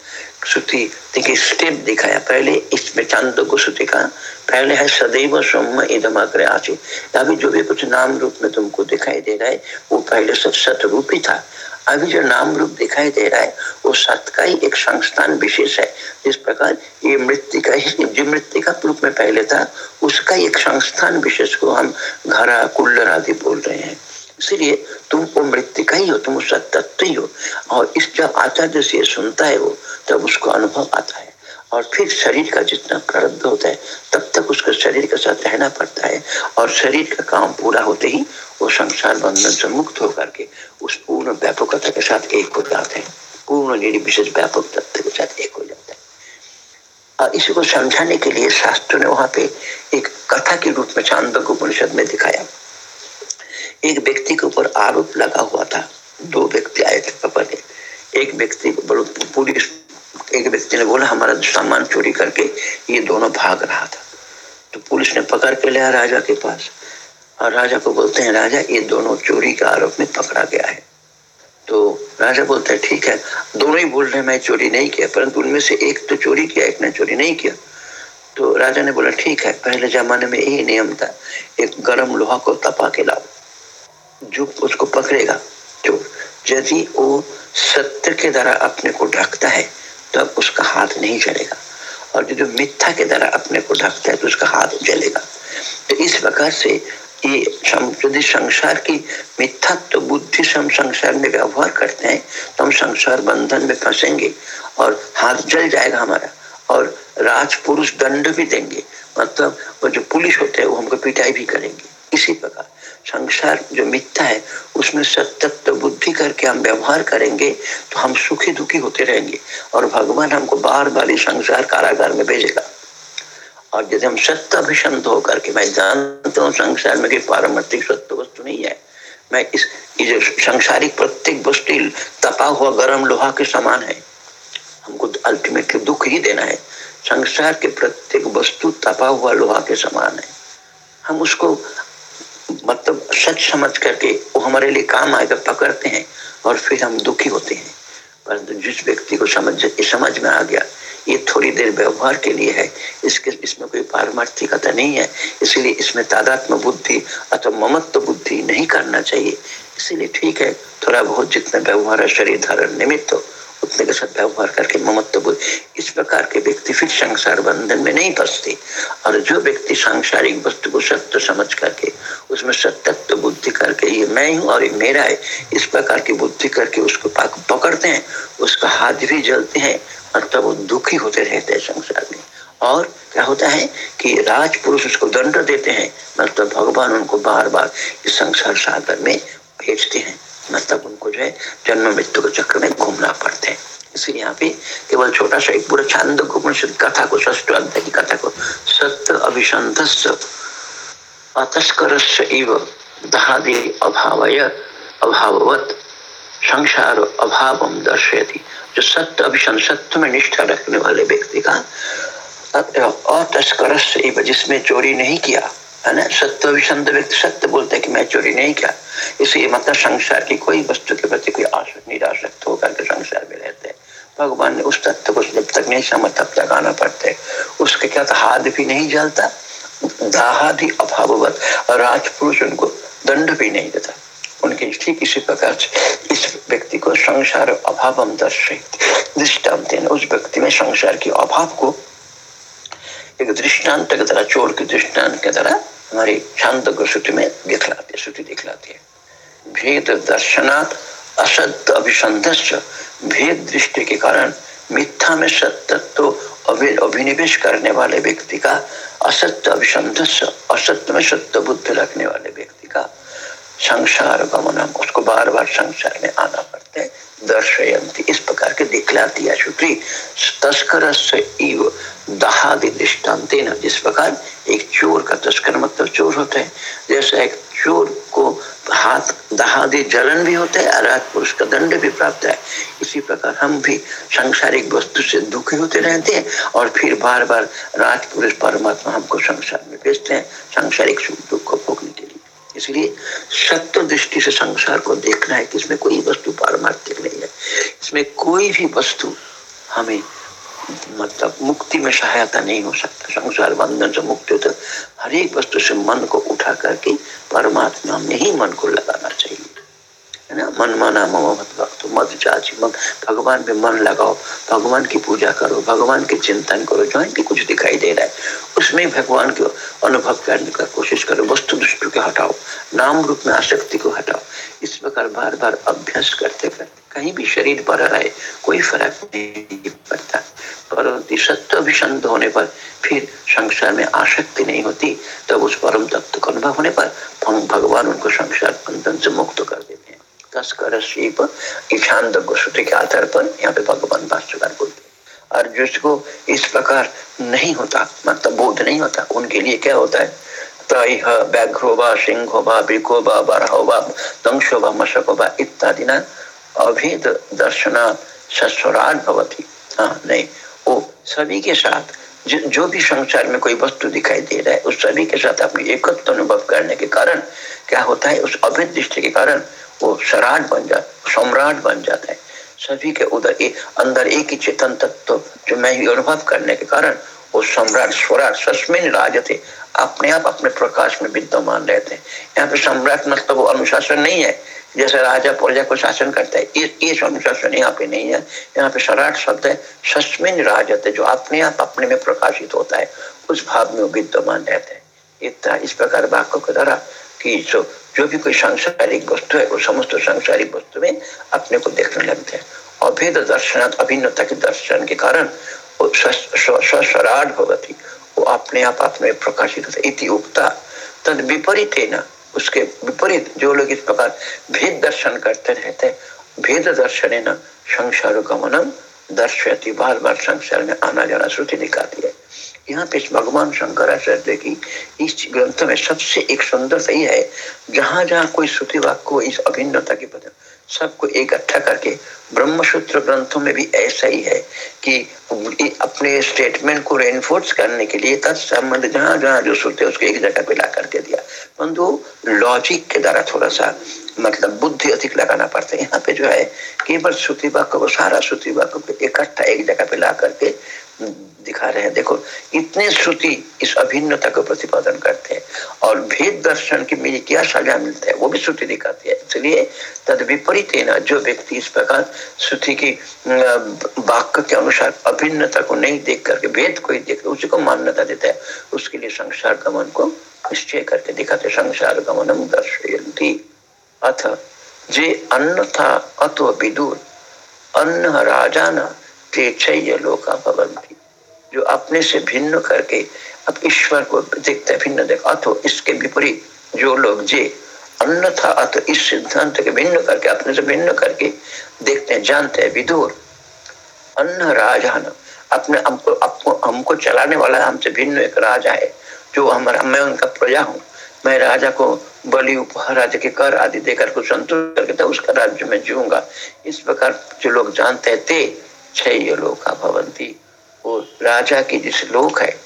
श्रुति, देखिए, स्टेप दिखाया। पहले इसमें चाँद को श्रुति का, पहले है, सदैव सोम इधम अग्र आचे। अभी जो भी कुछ नाम रूप में तुमको दिखाई दे रहा है, वो पहले सब सतरूप ही था। अभी जो नाम रूप दिखाई दे रहा है, वो सत का ही एक संस्थान विशेष है। जिस प्रकार ये मृत्यु का ही जो मृत्यु का रूप में पहले था, उसका एक संस्थान विशेष को हम घरा, कुल्लर आदि बोल रहे हैं। इसलिए तुम वो मृत्यु का ही हो, तुम उसका तत्व ही हो। और इस जब आचार्य से सुनता है वो, तब उसको अनुभव आता है। और फिर शरीर का जितना प्रारब्ध होता है, तब तक उसको शरीर के साथ रहना पड़ता है। और शरीर का काम पूरा होते ही वो संसार बंधन से मुक्त होकर के उस पूर्ण व्यापकता के साथ एक हो जाते हैं। पूर्ण निर्विशेष व्यापक तत्व के साथ एक हो जाता है। और इसी को समझाने के लिए शास्त्र ने वहाँ पे एक कथा के रूप में चांदक उपनिषद में दिखाया। एक व्यक्ति के ऊपर आरोप लगा हुआ था। दो व्यक्ति आए थे पापा ने एक व्यक्ति पुलिस, एक व्यक्ति ने बोला, हमारा सामान चोरी करके ये दोनों भाग रहा था। तो पुलिस ने पकड़ के लिया राजा के पास। और राजा को बोलते हैं, राजा, ये दोनों चोरी के आरोप में पकड़ा गया है। तो राजा बोलते हैं, ठीक है, दोनों ही बोल रहे मैं चोरी नहीं किया, परंतु उनमें से एक तो चोरी किया, एक ने चोरी नहीं किया। तो राजा ने बोला, ठीक है, पहले जमाने में यही नियम था, एक गर्म लोहा को तपा के जो उसको पकड़ेगा चोर यदि वो सत्य के द्वारा अपने को ढकता है तो उसका हाथ नहीं जलेगा। और जो मिथ्या के द्वारा अपने को ढकता है तो उसका हाथ जलेगा। तो इस प्रकार से ये यदि संसार की मिथ्यात्व, बुद्धि से हम संसार में व्यवहार करते हैं तो हम संसार बंधन में फंसेंगे और हाथ जल जाएगा हमारा और राज पुरुष दंड भी देंगे। मतलब वो जो पुलिस होते हैं, वो हमको पिटाई भी करेंगे। इसी प्रकार। संसार जो मिथ्या है, उसमें सत्य बुद्धि करके हम व्यवहार करेंगे तो हम सुखी दुखी होते रहेंगे और भगवान हमको बार बार इस संसार कारागार में भेजेगा। और यदि हम सत्य अभिशंत होकर के, मैं जानता हूँ संसार में पारमार्थिक सत्य वस्तु नहीं है, मैं इस जो संसारिक प्रत्येक वस्तु तपा हुआ गर्म लोहा के समान है। हमको अल्टीमेटली दुख ही देना है। संसार के प्रत्येक वस्तु तपा हुआ लोहा के समान है। हम उसको मतलब सच समझ करके वो हमारे लिए काम आएगा, पकड़ते हैं और फिर हम दुखी होते हैं। परंतु जिस व्यक्ति को समझ समझ में आ गया, ये थोड़ी देर व्यवहार के लिए है, इसके, इसमें कोई पारमार्थिकता नहीं है, इसलिए इसमें तादात्म बुद्धि अथवा ममत्व बुद्धि नहीं करना चाहिए। इसीलिए ठीक है, थोड़ा बहुत जितना व्यवहार है, शरीर धारण निमित्त हो उतने के साथ व्यवहार करके ममत्व बुद्धि इस प्रकार के व्यक्ति फिर संसार बंधन में नहीं फंसते और जो व्यक्ति सांसारिक वस्तु को सत्य समझ करके, उसमें सत्यत्व बुद्धि करके ये मैं हूँ और ये मेरा है, इस प्रकार की बुद्धि करके उसको पकड़ते हैं, उसका हाथ भी जलते हैं मतलब वो दुखी होते रहते हैं संसार में। और क्या होता है कि राज पुरुष उसको दंड देते हैं मतलब भगवान उनको बार बार इस संसार सागर में भेजते हैं। मतलब उनको जो है, जन्म मृत्यु के चक्र में घूमना पड़ते हैं। इसलिए यहाँ पे केवल छोटा सा एक पूरा छंद उपनिषद कथा को ष्ट अध्याय की कथा को, सत्य अभिसंध अतस्कर दहादि अभावय, अभाववत, संसार अभाव दर्शयती। जो सत्य अभिशन सत्य में निष्ठा रखने वाले व्यक्ति का अतस्कर जिसमें चोरी नहीं किया है ना? सत्य विषंद व्यक्ति सत्य बोलते हैं कि मैं चोरी नहीं किया। इसलिए मतलब संसार की कोई वस्तु के प्रति कोई आसक्त निराशक्त होकर के संसार में रहते हैं। भगवान ने उस तत्व को जब तक नहीं समझ, तब तक आना पड़ते उसके क्या तो हाथ भी नहीं जलता, दाहादि अभाववत और राजपुरुष उनको दंड भी नहीं देता। उनके ठीक इसी प्रकार से इस व्यक्ति को संसार अभाव दृष्टांत उस व्यक्ति में संसार के अभाव को एक दृष्टांत की तरह चोर के दृष्टांत की तरह हमारी शांत श्रुति में दिखलाती श्रुति दिखलाती है भेद दर्शनात् असत्य अभिसंधस्य भेद दृष्टि के कारण मिथ्या में सत्य तो अभिनिवेश करने वाले व्यक्ति का असत्य अभिसंधस्य असत्य में सत्य बुद्धि रखने वाले व्यक्ति का संसार गमनम उसको बार बार संसार में आना पड़ता है दर्शयंती इस प्रकार के दिखलाती है श्रुति तस्कर से दहादि दृष्टांत जिस प्रकार एक चोर का तस्कर मतलब चोर होता है। जैसे एक चोर को हाथ दहादि जलन भी होता है और पुरुष का दंड भी प्राप्त है। इसी प्रकार हम भी सांसारिक वस्तु से दुखी होते रहते हैं और फिर बार बार राजपुरुष परमात्मा हमको संसार में भेजते हैं। सांसारिक सुख दुख को भोगने के इसलिए सत्य दृष्टि से संसार को देखना है कि इसमें कोई वस्तु पारमार्थिक नहीं है। इसमें कोई भी वस्तु हमें मतलब मुक्ति में सहायता नहीं हो सकता। संसार बंधन से मुक्ति होता हर एक वस्तु से मन को उठा करके परमात्मा में ही मन को लगाना चाहिए। है ना? मन माना मत भक्त मत चाची मन भगवान पे मन लगाओ, भगवान की पूजा करो, भगवान के चिंतन करो, जो भी कुछ दिखाई दे रहा है, उसमें भगवान को अनुभव करने का कोशिश करो, वस्तु दृष्टि को हटाओ, नाम रूप में आसक्ति को हटाओ। इस प्रकार बार बार अभ्यास करते करते कहीं भी शरीर पर रहे, कोई फ़र्क नहीं पड़ता। परंतु सत्य अभिशंत होने पर फिर संसार में आसक्ति नहीं होती, तब उस परम तत्व का अनुभव होने पर भगवान उनको संसार बंधन से मुक्त कर देते तस्कर शिप के आधार पर यहाँ पे भगवान भाष्यकार बोलते और जिसको इस प्रकार नहीं होता मतलब बोध नहीं होता उनके लिए क्या होता है? व्याघ्रो सिंहो बिको बरहो दंशो मशको इत्यादि ना अभेद दर्शना सस्वराट भवती। हाँ नहीं वो सभी के साथ जो, जो भी संसार में कोई वस्तु दिखाई दे रहा है उस सभी के साथ अपनी एकत्व अनुभव करने के कारण क्या होता है? उस अभेद दृष्टि के कारण वो सराट बन जाता सम्राट बन जाता है। सभी के उधर ए, अंदर एक ही चेतन तत्व तो, जो मैं ही अनुभव करने के कारण वो सम्राट स्वराट सस्मिन राज थे अपने आप अपने प्रकाश में विद्यमान रहते हैं। यहाँ पे सम्राट मतलब वो अनुशासन नहीं है जैसे राजा प्रजा को शासन करता है ये अनुशासन यहाँ पे नहीं है। यहाँ पे सराट शब्द है सस्मिन राजत जो अपने आप अपने में प्रकाशित होता है उस भाव में वो विद्यमान रहते हैं। इतना इस प्रकार वाक्य के द्वारा कि जो जो भी कोई सांसारिक वस्तु है, वो समस्त सांसारिक वस्तु में अपने को देखने लगते हैं। अभेद दर्शन अभिन्नता के दर्शन के कारण वो स्वराट भगवती वो अपने आप, अपने प्रकाशित होता इति उक्ता। तद विपरीत है ना उसके विपरीत जो लोग इस प्रकार भेद दर्शन करते रहते हैं, भेद दर्शन है ना संसार गमनम दर्शयती। बार बार संसार में आना जाना श्रुति दिखाती है। यहाँ पे भगवान शंकराचार्य की इस ग्रंथ में सबसे एक सुंदर सही है, जहाँ जहाँ कोई श्रुति वाक्य, इस अभिन्नता के बदल सबको इकट्ठा करके ब्रह्मसूत्र ग्रंथों में भी ऐसा ही है कि अपने स्टेटमेंट को रेनफोर्स करने के लिए तत्संबंध जहाँ जहाँ जो श्रुति उसको एक जगह पे ला करके दिया। परंतु लॉजिक के द्वारा थोड़ा सा मतलब बुद्धि अधिक लगाना पड़ता है। यहाँ पे जो है, केवल श्रुति वाक्य को, सारा श्रुति वाक्य को इकट्ठा एक जगह पे ला करके दिखा रहे हैं। देखो, इतने श्रुति इस अभिन्नता को प्रतिपादन करते हैं और भेद दर्शन की मेरी क्या सजा मिलता है, वो भी श्रुति दिखाती है। इसलिए तद विपरीत है ना, जो व्यक्ति इस प्रकार श्रुति की वाक्य के अनुसार अभिन्नता को नहीं देख करके, भेद को ही देख उसी को मान्यता देता है, उसके लिए संसार गमन को निश्चय करके दिखाते संसार गमनम दर्शयती अथ, जे अन्न था अतो विदुर, अन्न राजाना लोका भवंती जो अपने से भिन्न करके अब ईश्वर को देखते भिन्न देख। अथो इसके विपरीत जो लोग जे अन्यथा अथ इस सिद्धांत के भिन्न करके, अपने से भिन्न करके देखते हैं, जानते हैं, विदुर। अन्न राजा अपने हमको आपको हमको चलाने वाला हमसे भिन्न एक राजा है, जो हमारा, मैं उनका प्रजा हूँ। मैं राजा को बलि, उपहार राज्य के कर आदि देकर को संतुष्ट करके तो उसका राज्य में जीऊँगा। इस प्रकार जो लोग जानते हैं छह लोग भवंती वो राजा की जिस लोक है,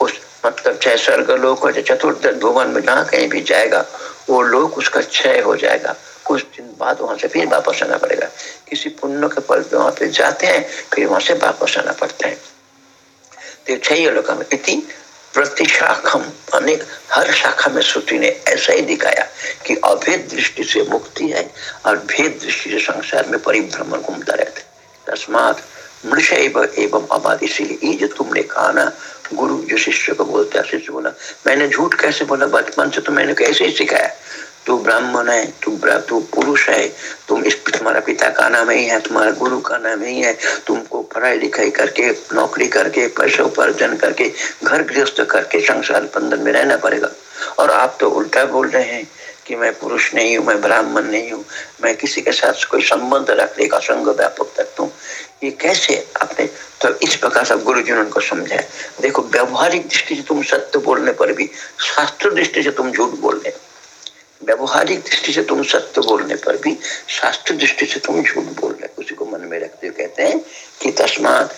उस मतलब चाहे स्वर्ग लोक हो चाहे चतुर्थ भुवन में जहाँ कहीं भी जाएगा, वो लोक उसका क्षय हो जाएगा। कुछ दिन बाद वहाँ से फिर वापस आना पड़ेगा। किसी पुण्य के पल पे वहाँ पे जाते हैं, फिर वहाँ से वापस आना पड़ता है। तो इति प्रति अनेक हर शाखा में श्रुति ने ऐसा ही दिखाया कि अभेद दृष्टि से मुक्ति है और भेद दृष्टि से संसार में परिभ्रमण घूमता रहते तस्मात मृष एवं अबाद इसीलिए ये जो तुमने कहा ना, गुरु जो शिष्य को बोलते हैं, शिष्य बोला, मैंने झूठ कैसे बोला? बचपन से तो मैंने कैसे ही सिखाया। तू ब्राह्मण है, तू तू पुरुष है, तुम इस तुम्हारा पिता का नाम ही है, तुम्हारा गुरु का नाम ही है। तुमको पढ़ाई लिखाई करके, नौकरी करके, पैसा उपार्जन करके, घर गृहस्थ करके संसार बंधन में रहना पड़ेगा। और आप तो उल्टा बोल रहे हैं कि मैं पुरुष नहीं हूँ, मैं ब्राह्मण नहीं हूँ। मैं किसी के साथ कोई संबंध रखने का संग व्यापक तत्व हूँ। ये कैसे आपने तो इस प्रकार से गुरु जी ने उनको समझाया देखो, व्यवहारिक दृष्टि से तुम सत्य बोलने पर भी शास्त्र दृष्टि से तुम झूठ बोल रहे व्यवहारिक दृष्टि से तुम सत्य बोलने पर भी शास्त्र दृष्टि से तुम झूठ बोल रहे उसी को मन में रखते हुए कहते हैं कि तस्मात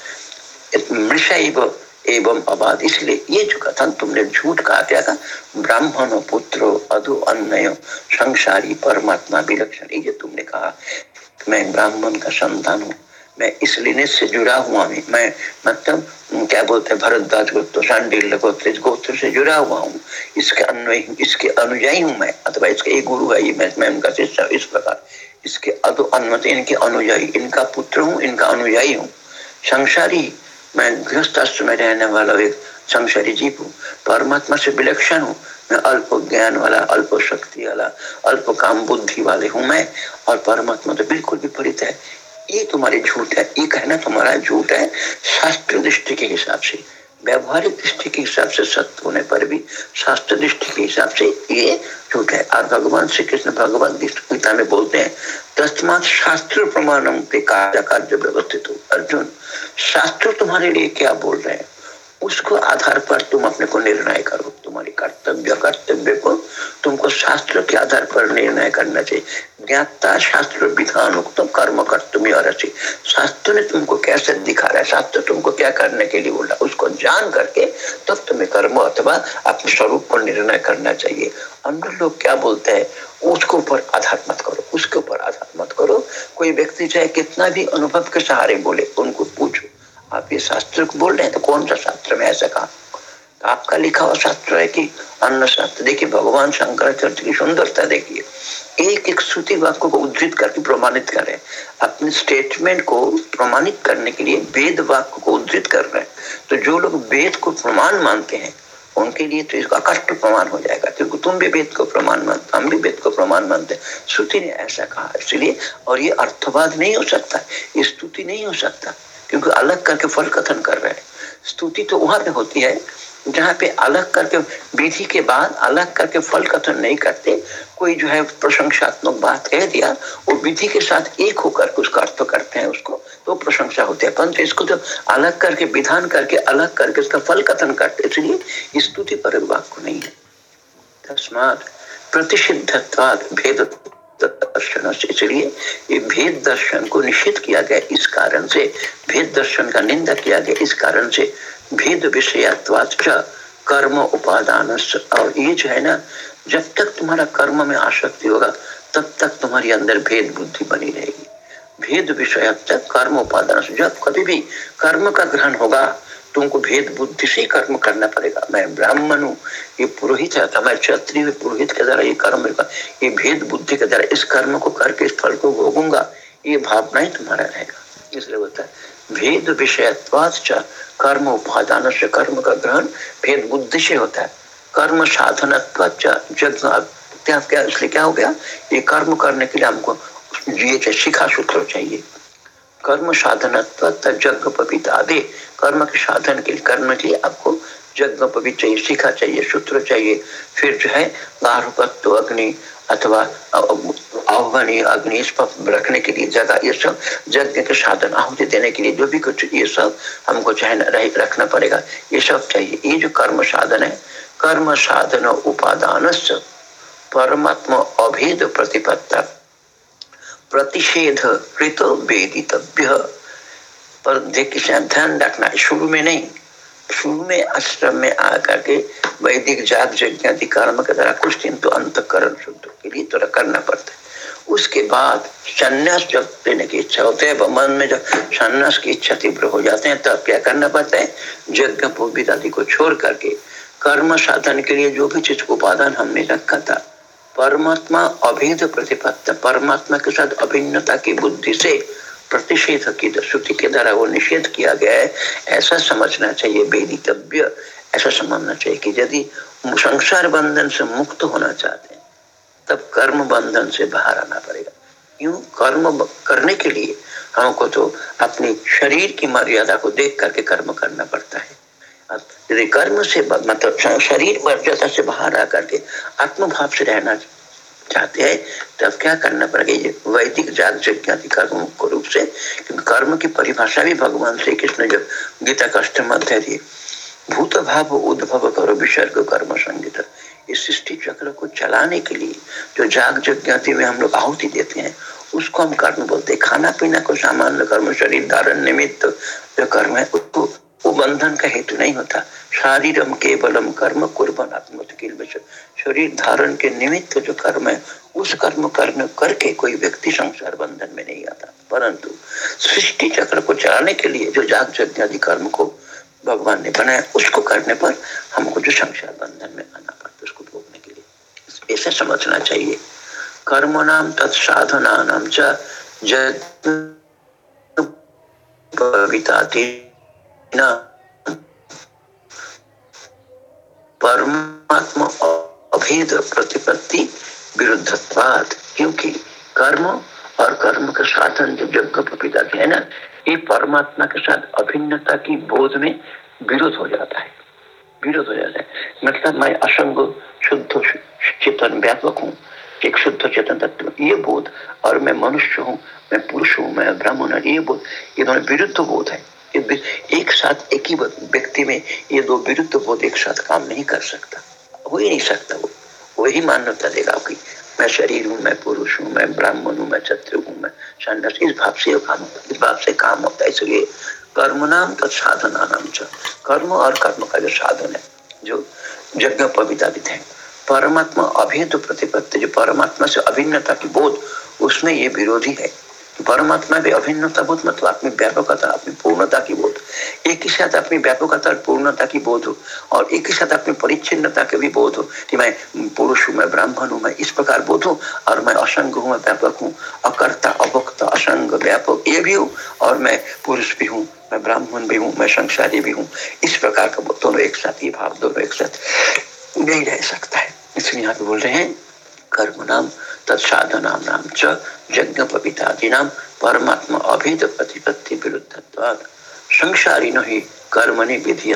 मृषा एवं अबाद इसलिए ये जो कथन तुमने झूठ कहा क्या था? ब्राह्मण पुत्र अधु अन्य संसारी परमात्मा विलक्षण। ये तुमने कहा, मैं ब्राह्मण का संतान हूँ। मैं इस लिनेज से जुड़ा हुआ मैं मैं मतलब क्या बोलते हैं भरतदास गोत्र सांडिल गोत्र इस गोत्र से जुड़ा हुआ हूँ। इसके अन्वय, इसके अनुयायी हूँ मैं। अथवा इसके एक गुरु है मैं मैं उनका शिष्य इस प्रकार। इसके अदु अनुमति इनके अनुयायी, इनका पुत्र हूँ, इनका अनुयायी हूँ। संसारी, मैं गृहस्थ में रहने वाला एक संसारी जीव हूँ। परमात्मा से विलक्षण हूँ। मैं अल्प ज्ञान वाला, अल्प शक्ति वाला, अल्प काम बुद्धि वाले हूँ मैं। और परमात्मा तो बिल्कुल विपरीत है। ये तुम्हारे झूठ है, ये कहना तुम्हारा झूठ है। शास्त्र दृष्टि के हिसाब से, व्यवहारिक दृष्टि के हिसाब से सत्य होने पर भी शास्त्र दृष्टि के हिसाब से ये झूठ है। और भगवान श्री कृष्ण भगवान गीता में बोलते हैं, तस्मात शास्त्र प्रमाणम के कार्य कार्य व्यवस्थित हो। अर्जुन, शास्त्र तुम्हारे लिए क्या बोल रहे हैं? उसको आधार पर तुम अपने को निर्णय करो। तुम्हारी कर्तव्य कर्तव्य को तुमको शास्त्र के आधार पर निर्णय करना चाहिए। ज्ञाता, शास्त्र, विधान कर्म कर तुम्हें और अच्छी शास्त्र ने तुमको कैसे दिखा रहा है शास्त्र तुमको क्या करने के लिए बोला? उसको जान करके तब तो तुम्हें कर्म अथवा अपने स्वरूप को निर्णय करना चाहिए। अन्य लोग क्या बोलते हैं? उसके ऊपर आधार मत करो, उसके ऊपर आधार मत करो। कोई व्यक्ति चाहे कितना भी अनुभव के सहारे बोले, उनको पूछो। आप ये शास्त्र को बोल रहे हैं तो कौन सा शास्त्र में ऐसा कहा? तो आपका लिखा हुआ शास्त्र है कि अन्न शास्त्र, देखिए भगवान शंकराचार्य की सुंदरता देखिए। एक एक श्रुति वाक्य को उद्धृत करके प्रमाणित कर रहे हैं। अपने स्टेटमेंट को प्रमाणित करने के लिए वेद वाक्य को उद्धृत कर रहे हैं। तो जो लोग वेद को प्रमाण मानते हैं, उनके लिए तो इसका कष्ट प्रमाण हो जाएगा, क्योंकि तुम भी वेद को प्रमाण मानते हम भी वेद को प्रमाण मानते हैं। श्रुति ने ऐसा कहा, इसलिए, और ये अर्थवाद नहीं हो सकता, ये स्तुति नहीं हो सकता। क्योंकि अलग करके फल कथन कर रहे हैं। स्तुति तो वहाँ पे होती है, जहाँ पे अलग करके विधि के बाद अलग करके फल कथन नहीं करते, कोई जो है प्रशंसात्मक बात कह दिया, वो विधि के साथ एक होकर उसका अर्थ करते हैं उसको तो प्रशंसा होती है। परंतु इसको जब अलग करके, विधान करके, अलग करके उसका फल कथन करते इसलिए स्तुति पर वाक्य नहीं है। तस्मात प्रतिषिद्धत्वाद भेद दर्शन इसलिए ये भेद दर्शन को निषिद्ध किया गया इस कारण से, भेद दर्शन का निंदा किया गया इस कारण से, भेद विषयत्वाच कर्म उपादान और ये जो है ना, जब तक तुम्हारा कर्म में आसक्ति होगा, तब तक तुम्हारी अंदर भेद बुद्धि बनी रहेगी। भेद विषय कर्म उपादान जब कभी भी कर्म का ग्रहण होगा तुमको भेद बुद्धि से कर्म करना पड़ेगा। मैं ब्राह्मण हूँ, ये पुरोहित है मैं क्षत्रिय पुरोहित के द्वारा ये कर्म ये भेद बुद्धि के द्वारा इस कर्म को करके, इस फल को भोगूँगा, ये भावना ही तुम्हारा रहेगा। इसलिए बोलता है, भेद विषय कर्म उपादान से कर्म का ग्रहण भेद बुद्धि से होता है। कर्म साधन क्या हो गया? ये कर्म करने के लिए हमको ये शिखा सूत्र चाहिए। कर्म साधन यज्ञ आदि। कर्म के साधन के लिए, कर्म के लिए आपको यज्ञ पवित्र चाहिए, शिखा चाहिए, सूत्र चाहिए। फिर जो है गार्भत्व अग्नि अथवा आह्वानी अग्नि रखने के लिए जगह, ये सब यज्ञ के साधन, आहुति देने के लिए जो भी कुछ, ये सब हमको चाहे रखना पड़ेगा। ये सब चाहिए। ये जो कर्म साधन है, कर्म साधन उपादान परमात्मा अभेद प्रतिपत्ता प्रतिषेध कृत वेदितव्य पर देखिए ध्यान रखना, शुरू में नहीं, शुरू में आश्रम में आकर के वैदिक जाग यज्ञ कर्म के द्वारा कुछ दिन तो अंतकरण शुद्ध के लिए थोड़ा करना पड़ता है। उसके बाद संन्यास जब लेने की इच्छा होती है मन में जब संन्यास की इच्छा तीव्र हो जाते हैं, तब क्या करना पड़ता है? यज्ञ पूर्वित आदि को छोड़ करके कर्म साधन के लिए जो भी चीज़ उपादान हमने रखा था परमात्मा अभेद प्रतिपत्त, परमात्मा के साथ अभिन्नता की बुद्धि से प्रतिषेध की श्रुति के द्वारा वो निषेध किया गया है, ऐसा समझना चाहिए वेदितव्य, ऐसा समझना चाहिए कि यदि संसार बंधन से मुक्त होना चाहते हैं, तब कर्म बंधन से बाहर आना पड़ेगा। क्यों? कर्म करने के लिए हमको तो अपनी शरीर की मर्यादा को देख करके कर्म करना पड़ता है। यदि कर्म से मतलब शरीर मर्यादा से बाहर आकर के आत्मभाव से रहना चाहते हैं, तब क्या करना पड़ेगा? वैदिक जाग यज्ञ कर्म को रूप से कर्म की परिभाषा भी भगवान श्री कृष्ण जब गीता कष्ट मध्य दिए भूत भाव उद्भव करो विसर्ग, कर्म संगीत, इस सृष्टि चक्र को चलाने के लिए जो जाग यज्ञ में हम लोग आहुति देते हैं, उसको हम कर्म बोलते हैं। खाना पीना को सामान्य कर्म, शरीर धारण निमित्त जो कर्म है, उसको वो बंधन का हेतु नहीं होता। शारीरम केवलम कर्म कुर्बन शरीर धारण के निमित्त जो कर्म है, उस कर्म करने करके कोई व्यक्ति संसार बंधन में नहीं आता। परंतु सृष्टि चक्र को चलाने के लिए जो जाग यज्ञ कर्म को भगवान ने बनाया, उसको करने पर हमको जो संसार बंधन में आना पड़ता उसको भोगने के लिए। ऐसे समझना चाहिए। कर्म नाम तत्साधना नाम च परमात्मा अभेद प्रतिपत्ति विरुद्धत्वाद क्योंकि कर्म और कर्म का साधन जो यज्ञ पिता है ना, ये परमात्मा के साथ अभिन्नता की बोध में विरोध हो जाता है। विरोध हो जाता है। मतलब मैं असंग शुद्ध चेतन, व्यापक हूँ, एक शुद्ध चेतन तत्व। ये बोध, और मैं मनुष्य हूँ, मैं पुरुष हूँ, मैं ब्राह्मण ये बोध, ये दोनों विरुद्ध बोध है। एक साथ एक ही व्यक्ति में ये दो विरुद्ध बोध एक साथ काम नहीं कर सकता। हो ही नहीं सकता वो। वही मान्यता देगा आपकी। मैं शरीर हूँ, मैं पुरुष हूँ, मैं ब्राह्मण हूँ, मैं क्षत्रिय हूँ, मैं संन्यास। इस भाव से काम इस भाव से काम होता है। इसलिए कर्म नाम तो साधना नाम कर्म और कर्म का जो साधन है, जो यज्ञ पविता भी थे परमात्मा अभेद प्रतिपत्ति, जो परमात्मा से अभिन्नता की बोध, उसमें ये विरोधी है। परमात्मा भी अभिन्नता बोध मतलब अपनी व्यापकता अपनी पूर्णता की बोध। एक ही साथ अपनी व्यापकता और पूर्णता की बोध हो, और एक ही साथ अपनी परिच्छिन्नता के भी बोध हो कि मैं पुरुष हूँ, मैं ब्राह्मण हूँ, मैं इस प्रकार बोध हूँ, और मैं असंग हूँ, मैं व्यापक हूँ। अकर्ता, अभक्ता, असंग, व्यापक, ये भी हूँ, और मैं पुरुष भी हूँ, मैं ब्राह्मण भी हूँ, मैं संसारी भी हूँ। इस प्रकार का दोनों एक साथ ये भाव, दोनों एक साथ नहीं रह सकता है। इसलिए यहाँ पे बोल रहे हैं कर्म नाम तत्साधना नाम च यज्ञ पवितादि नाम परमात्मा अभेद प्रतिपत्ति विरुद्ध संसारी नहीं कर्म ने विधि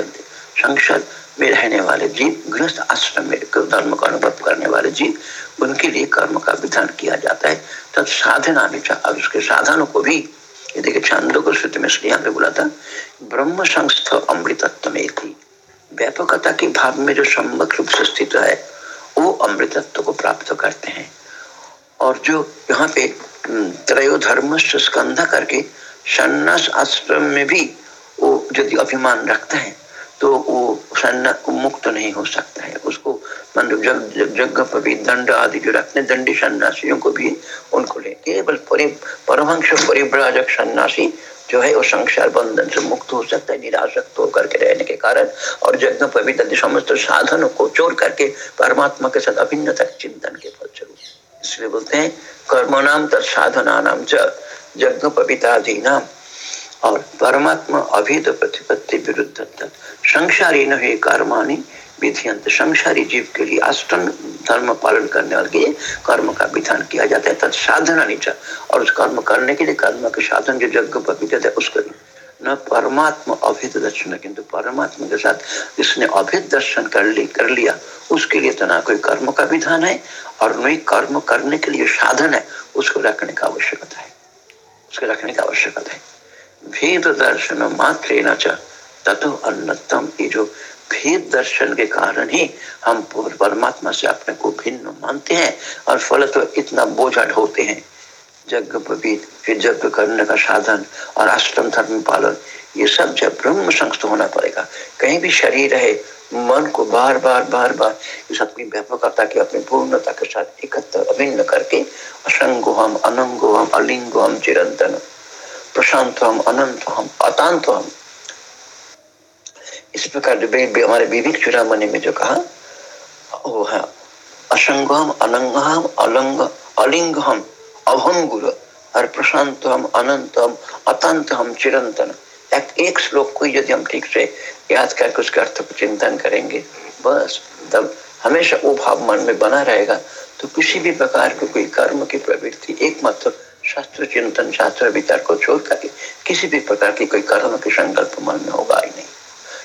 संसार में रहने वाले जीव, गृहस्थ आश्रम में धर्म का अनुभव करने वाले जीव, उनके लिए कर्म का विधान किया जाता है। तब साधना और उसके साधनों को भी। ये देखिए छंदों को श्रुति में यहाँ पे बोला था ब्रह्म संस्थ अमृतत्व में थी। व्यापकता के भाव में जो सम्यक रूप से स्थित है वो अमृतत्व को प्राप्त करते हैं। और जो यहाँ पे त्रयो धर्म स्कंधा करके सन्यास आश्रम में भी वो यदि अभिमान रखता है तो वो सन्ना मुक्त नहीं हो सकता है। उसको मतलब दंड आदि जो रखते दंडी सन्यासियों को भी उनको ले, केवल परमहंस परिव्राजक सन्यासी जो है, वो संसार बंधन से मुक्त हो सकता है, निराशक्त होकर के रहने के कारण और यज्ञ पवित्र समस्त साधनों को चोर करके परमात्मा के साथ अभिन्नता चिंतन के फल फलस्वरूप। इसलिए बोलते हैं कर्म नाम तत्साधना नाम यज्ञ पवितादि नाम और परमात्मा अभिद प्रतिपत्ति विरुद्ध संसारी न कर्माणी विधियंत संसारी जीव के लिए अष्टम धर्म पालन करने वाले कर्म का विधान किया जाता है। तत् साधना नीचा। और उस कर्म करने के लिए कर्म के साधन जो यज्ञ पवित्र है, उसके लिए न परमात्मा अभेद दर्शन, किंतु परमात्मा के साथ जिसने अभेद दर्शन कर ली, कर लिया, उसके लिए तो ना कोई कर्म का विधान है, और नहीं कर्म करने के लिए साधन है, उसको रखने का आवश्यकता है। उसको रखने का आवश्यकता है। भेद दर्शन मात्र न तथो अन्नतम ये जो भेद दर्शन के कारण ही हम परमात्मा से अपने को भिन्न मानते हैं और फल तो इतना बोझा ढोते हैं। यज्ञ पवित फिर यज्ञ करने का साधन और अष्टम धर्म पालन, ये सब जब ब्रह्म संस्थ होना पड़ेगा, कहीं भी शरीर रहे मन को बार बार बार बार इस अपनी व्यापकता की, अपनी पूर्णता के साथ एकत्र अभिन्न करके असंगो हम, अनंगो हम, अलिंगो हम, चिरंतन। प्रशांत हम, अनंत हम, अतांत हम इस प्रकार जो हमारे विवेक चुरामणि में जो कहा, वो है, असंगम, अनंगम, अलंग अलिंग हम अभम गुरु और प्रशांत हम अनंत हम अतंत हम चिरंतन। एक एक श्लोक को यदि हम ठीक से याद करके उसके अर्थ को चिंतन करेंगे, बस, तब हमेशा वो भाव मन में बना रहेगा। तो किसी भी प्रकार की कोई कर्म की प्रवृत्ति, एकमात्र शास्त्र चिंतन, शास्त्र विचार को छोड़ करके किसी भी प्रकार की कोई कर्म के संकल्प मन में होगा ही नहीं।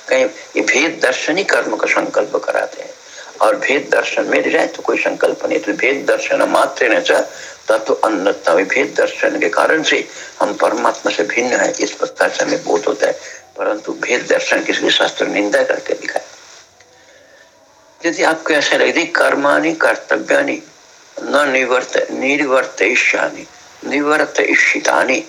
कहीं ये भेद दर्शन ही कर्म का संकल्प कराते हैं। और भेद दर्शन में जाए तो कोई संकल्प नहीं। तो भेद दर्शन मात्र न तत्व अन्नता भेद दर्शन के कारण से हम परमात्मा से भिन्न है, इस प्रकार से हमें बोध होता है। परंतु भेद दर्शन किसी शास्त्र निंदा करके दिखाए। यदि आपको ऐसा लगे कर्माणी कर्तव्यानी न निवर्त निर्वर्त निवर्त इशितानी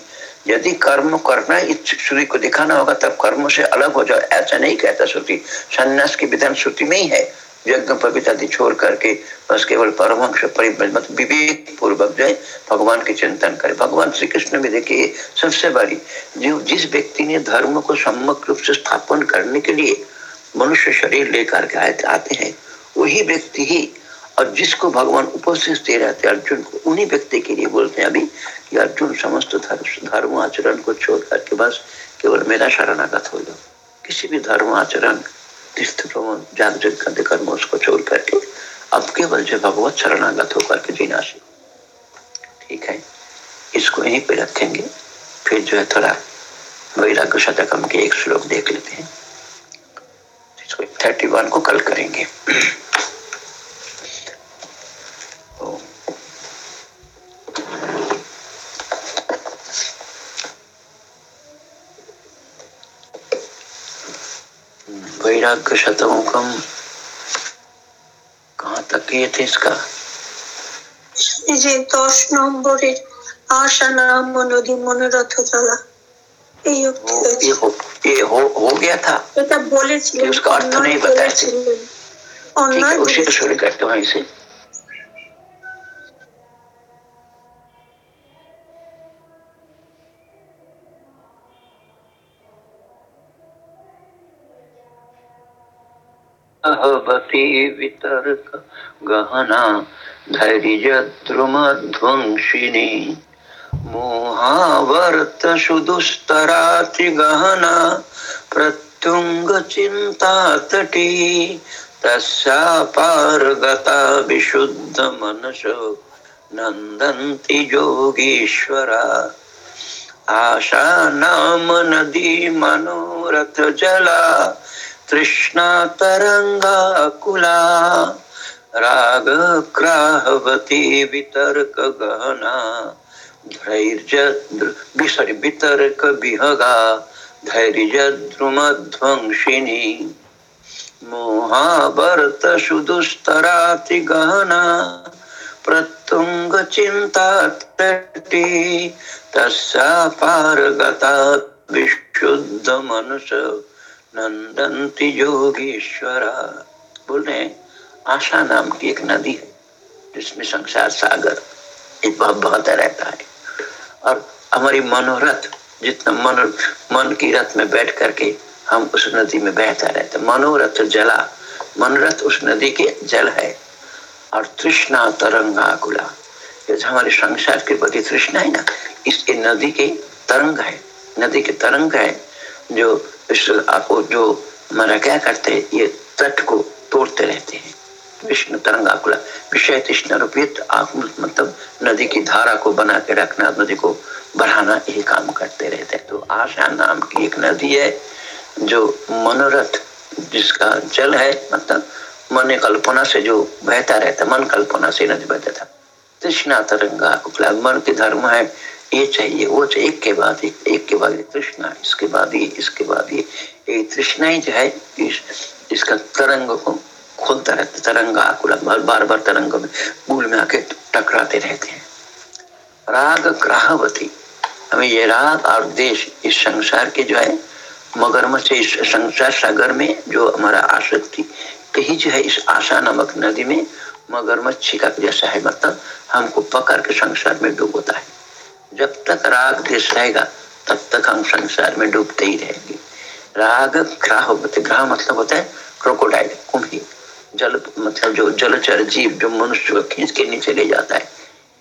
यदि कर्म करना श्रुति को दिखाना होगा, तब कर्म से अलग हो जाओ। ऐसा नहीं कहता श्रुति। संन्यास की विधान श्रुति में ही है। यज्ञ पवित्र आदि छोड़ करके, बस केवल परमहंस मतलब विवेक पूर्वक जाए, भगवान के चिंतन करे। भगवान श्री कृष्ण भी देखिए, सबसे बड़ी, जो जिस व्यक्ति ने धर्म को सम्यक रूप से स्थापन करने के लिए मनुष्य शरीर लेकर के आते हैं, वही व्यक्ति ही और जिसको भगवान उपस्थित दे रहे थे अर्जुन को, उन्हीं व्यक्ति के लिए बोलते हैं अभी कि अर्जुन समस्त धर्म धर्म आचरण को छोड़ करके बस केवल मेरा शरणागत हो जाओ। किसी भी धर्म आचरण तीर्थ भ्रमण जागृत करते कर्म उसको छोड़ करके अब केवल जो भगवत शरणागत होकर के जीना सीखो ठीक है? इसको यहीं पे रखेंगे। फिर जो है थोड़ा वैराग्य शतकम के एक श्लोक देख लेते हैं। थर्टी वन को कल करेंगे। वैराग्य शतमुखम कहाँ तक किए थे इसका যে দশ নম্বরের आशा नाम नदी मनोरथ चला এই ये हो ये हो हो गया था এটা বলেছিলেন उसका अर्थ नहीं बताया थे ठीक है उसी को शुरू करते हैं इसे वितर्क गहना धैर्यद्रुमध्वंसिनी। मोहावर्त सुदुस्तराति गहना प्रत्युङ्गचिन्तातटी। तस्या पारगता विशुद्ध मनसो नन्दन्ति योगीश्वरा। आशा नाम नदी मनोरथ जला तृष्णा तरंगाकुला राग क्राहवती वितर्क गहना धैर्य सॉरी वितर्क विहगा धैर्य द्रुमध्वंसिनी मोहावर्त सुदुस्तराति गहना प्रत्युंग चिंता तटी तस्या पारगता विशुद्ध मनुष्य नंदंती योगेश्वरा। बोल रहे आशा नाम की एक नदी है, जिसमें संसार सागर एक बहुत बहता रहता है। और हमारी मनोरथ, जितना मन मन की रथ में बैठ करके हम उस नदी में बहता रहता मनोरथ जला, मनोरथ उस नदी के जल है। और तृष्णा तरंगा कुला हमारे संसार के प्रति तृष्णा है ना इस नदी के तरंग है, नदी के तरंग है। जो आपको जो हमारा क्या करते हैं, ये तट को तोड़ते रहते हैं। विष्णु तरंगाकुला विषय तृष्ण रूपित मतलब नदी की धारा को बना के रखना, नदी को बढ़ाना, यही काम करते रहते हैं। तो आशा नाम की एक नदी है, जो मनोरथ जिसका जल है मतलब मन कल्पना से जो बहता रहता मन कल्पना से नदी बहता था तृष्णा तरंगा मन के धर्म है ये चाहिए वो चाहिए। एक के बाद एक एक के बाद एक तृष्णा इसके बाद ये इसके बाद ये। ये तृष्णा ही जो है इस, इसका तरंग को खोलता रहता तरंग आकुल बार बार तरंग में मूल में आके टकराते रहते हैं। राग ग्राहवती। हमें ये राग और देश इस संसार के जो है मगरमच्छ इस संसार सागर में जो हमारा आसक्ति कहीं जो है इस आशा नमक नदी में मगरमच्छ का जैसा है मतलब हमको पकड़ के संसार में डूबोता है। जब तक राग देश रहेगा, तब तक हम संसार में डूबते ही रहेंगे। राग ग्राह ग्राह मतलब होता है क्रोकोडाइल कुंभी जल मतलब जो जलचर जीव, जो मनुष्य को खींच के नीचे ले जाता है,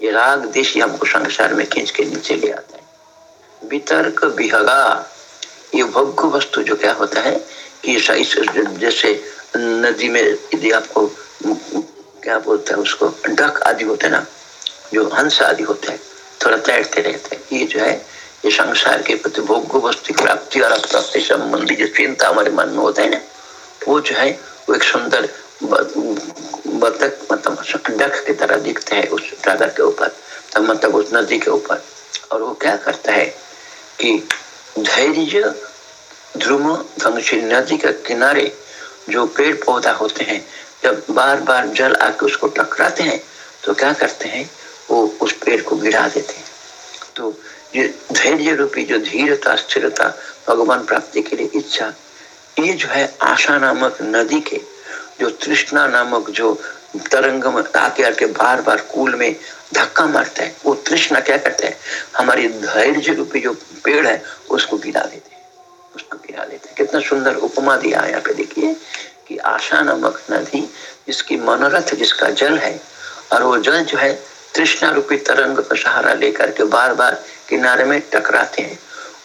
ये राग देश ही हमको संसार में खींच के नीचे ले आता है। वितर्क विहगा ये भोग्य वस्तु जो क्या होता है कि जैसे नदी में यदि आपको, क्या बोलते हैं उसको, डक आदि होते हैं ना, जो हंस आदि होते हैं थोड़ा तैरते रहते हैं। ये जो है, ये संसार के प्रति भोग्य वस्तु प्राप्ति और अप्राप्ति संबंधी जो चिंता हमारे मन में होता है ना, वो जो है, वो एक सुंदर बतख मतलब डक की तरह दिखते हैं उस सागर के ऊपर मतलब उस नदी के ऊपर। और वो क्या करता है कि धैर्य, ध्रुम धनुषी नदी के किनारे जो पेड़ पौधा होते हैं, जब बार बार जल आके उसको टकराते हैं तो क्या करते हैं वो उस पेड़ को गिरा देते हैं। तो ये धैर्य रूपी जो धीरता, स्थिरता भगवान प्राप्ति के लिए इच्छा, ये जो है आशा नामक नदी के, जो तृष्णा नामक जो तरंग आके आके बार बार कूल में धक्का मारता है, वो तृष्णा क्या करता है? हमारी धैर्य रूपी जो पेड़ है, उसको गिरा देते हैं। उसको गिरा देते हैं। कितना सुंदर उपमा दिया यहाँ पे, देखिए, कि आशा नामक नदी जिसकी मनोरथ, जिसका जल है, और वो जल जो है तृष्णा रूपी तरंग का सहारा लेकर के बार बार किनारे में टकराते हैं।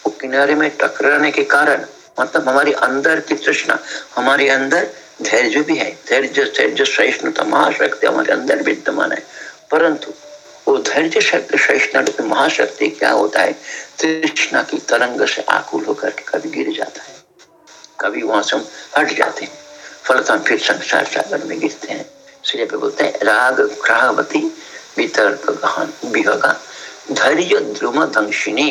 वो किनारे में टकराने के कारण मतलब हमारी अंदर की तृष्णा, हमारे अंदर धैर्य भी है। धैर्य धैर्य सहिष्णुता महाशक्ति हमारे अंदर विद्यमान है। परंतु वो धैर्य शक्ति सहिष्णु महाशक्ति क्या होता है? तृष्णा की तरंग से आकुल होकर के कभी गिर जाता है। कभी वहाँ से हम हट जाते हैं। फलता फिर संसार सागर में गिरते हैं। इसलिए बोलते हैं, राग, ग्राहवती वितर्क गहन विहगा धैर्य ध्रुम दंशिनी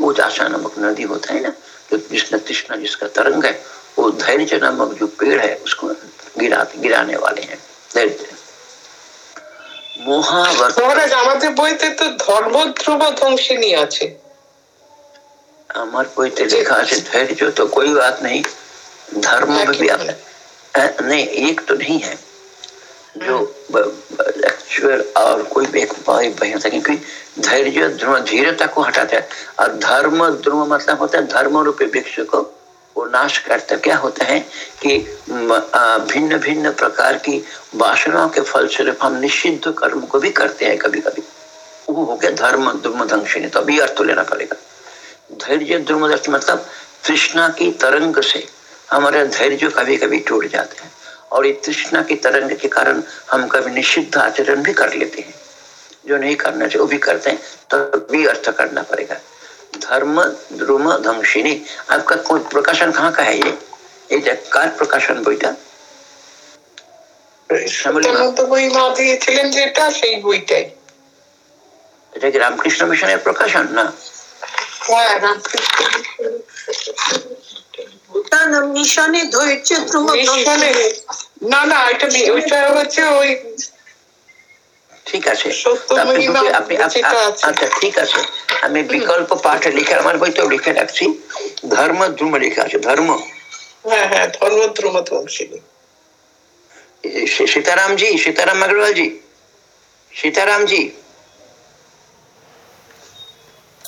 वो आशा नमक नदी होता है ना जो जिसने तृष्णा जिसका तरंग है वो धैर्य नामक जो पेड़ है उसको गिरा गिराने वाले हैं धैर्य মহাভারত আমাদের বইতে তো ধর্মধ্রুব ধ্বংসিনী আছে আমার বইতে লেখা আছে ধৈর্য তো कोई बात नहीं धर्म में भी आता नहीं एक तो नहीं है जो एक्चुअल और कोई भी होता है क्योंकि धैर्य ध्रुव धीरता को हटाता है। और धर्म ध्रुव मतलब होता है धर्म रूपी वृक्ष को वो नाश करता क्या होता है कि भिन्न भिन्न प्रकार की वासनाओं के फल स्वरूप हम निषिद्ध कर्म को भी करते हैं कभी कभी वो हो गया धर्म द्रुम दंशिनी तो अभी अर्थ लेना पड़ेगा। धैर्य द्रुम मतलब कृष्णा की तरंग से हमारे धैर्य कभी कभी टूट जाते हैं। और ये तृष्णा की तरंग के कारण हम कभी निषिद्ध आचरण भी कर लेते हैं जो नहीं करना चाहिए वो भी करते हैं तो भी अर्थ करना पड़ेगा धर्म द्रुम ধ্বংসিনী आपका कोई प्रकाशन कहाँ का है ये ये कार प्रकाशन বইটা এটা কি রামকৃষ্ণ মিশনের প্রকাশন না না না এটা ওইটা হচ্ছে ওই ঠিক আছে। আচ্ছা, আমি বিকল্প লিখে আমার বই তো লিখে রাখছি। ধর্ম ধ্রুম লেখা আছে। ধর্ম? হ্যাঁ হ্যাঁ ধর্ম সীতারামজি সীতারাম আগরওয়ালজি। সীতারামজি।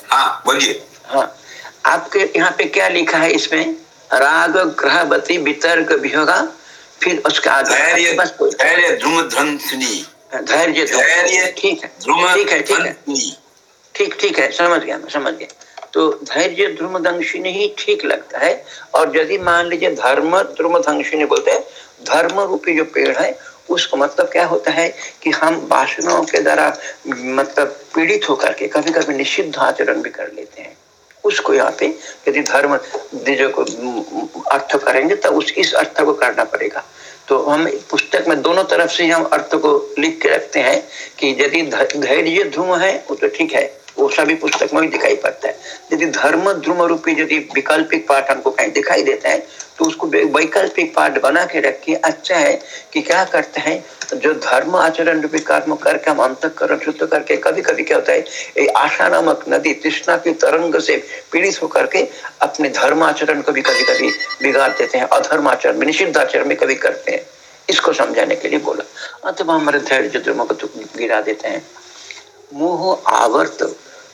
হ্যাঁ বলছি। হ্যাঁ। आपके यहाँ पे क्या लिखा है इसमें? राग ग्रहवती वितर्क विहोगा फिर उसका धैर्य धैर्य ध्रुम ध्वंसनी धैर्य धैर्य ठीक है। ठीक है ठीक है। ठीक ठीक है समझ गया मैं समझ गया। तो धैर्य ध्रुम दंशिनी ही ठीक लगता है। और यदि मान लीजिए धर्म ध्रुम दंशिनी बोलते हैं धर्म रूपी जो पेड़ है उसको मतलब क्या होता है कि हम वासनाओं के द्वारा मतलब पीड़ित होकर के कभी कभी निषिद्ध आचरण भी कर लेते हैं। उसको यहाँ पे यदि धर्म को अर्थ करेंगे तो उस, इस अर्थ को करना पड़ेगा। तो हम पुस्तक में दोनों तरफ़ से हम अर्थ को लिख के रखते हैं कि यदि धैर्य ध्रुव है, वो तो ठीक है, वो सभी पुस्तक में भी दिखाई पड़ता है। यदि धर्म ध्रुव रूपी यदि वैकल्पिक पाठ हमको कहीं दिखाई देता है तो उसको वैकल्पिक पाठ बना के रखिए। अच्छा है कि क्या करते हैं? जो धर्म आचरण रूपी कर्म करके हम अंत कर शुद्ध करके कभी कभी क्या होता है, ये आशा नामक नदी तृष्णा की तरंग से पीड़ित होकर के अपने धर्म आचरण को भी कभी कभी बिगाड़ देते हैं। अधर्म आचरण में निषिद्ध आचरण में कभी करते हैं। इसको समझाने के लिए बोला। अंतम हमारे धैर्य को तो गिरा देते हैं। मोह आवर्त,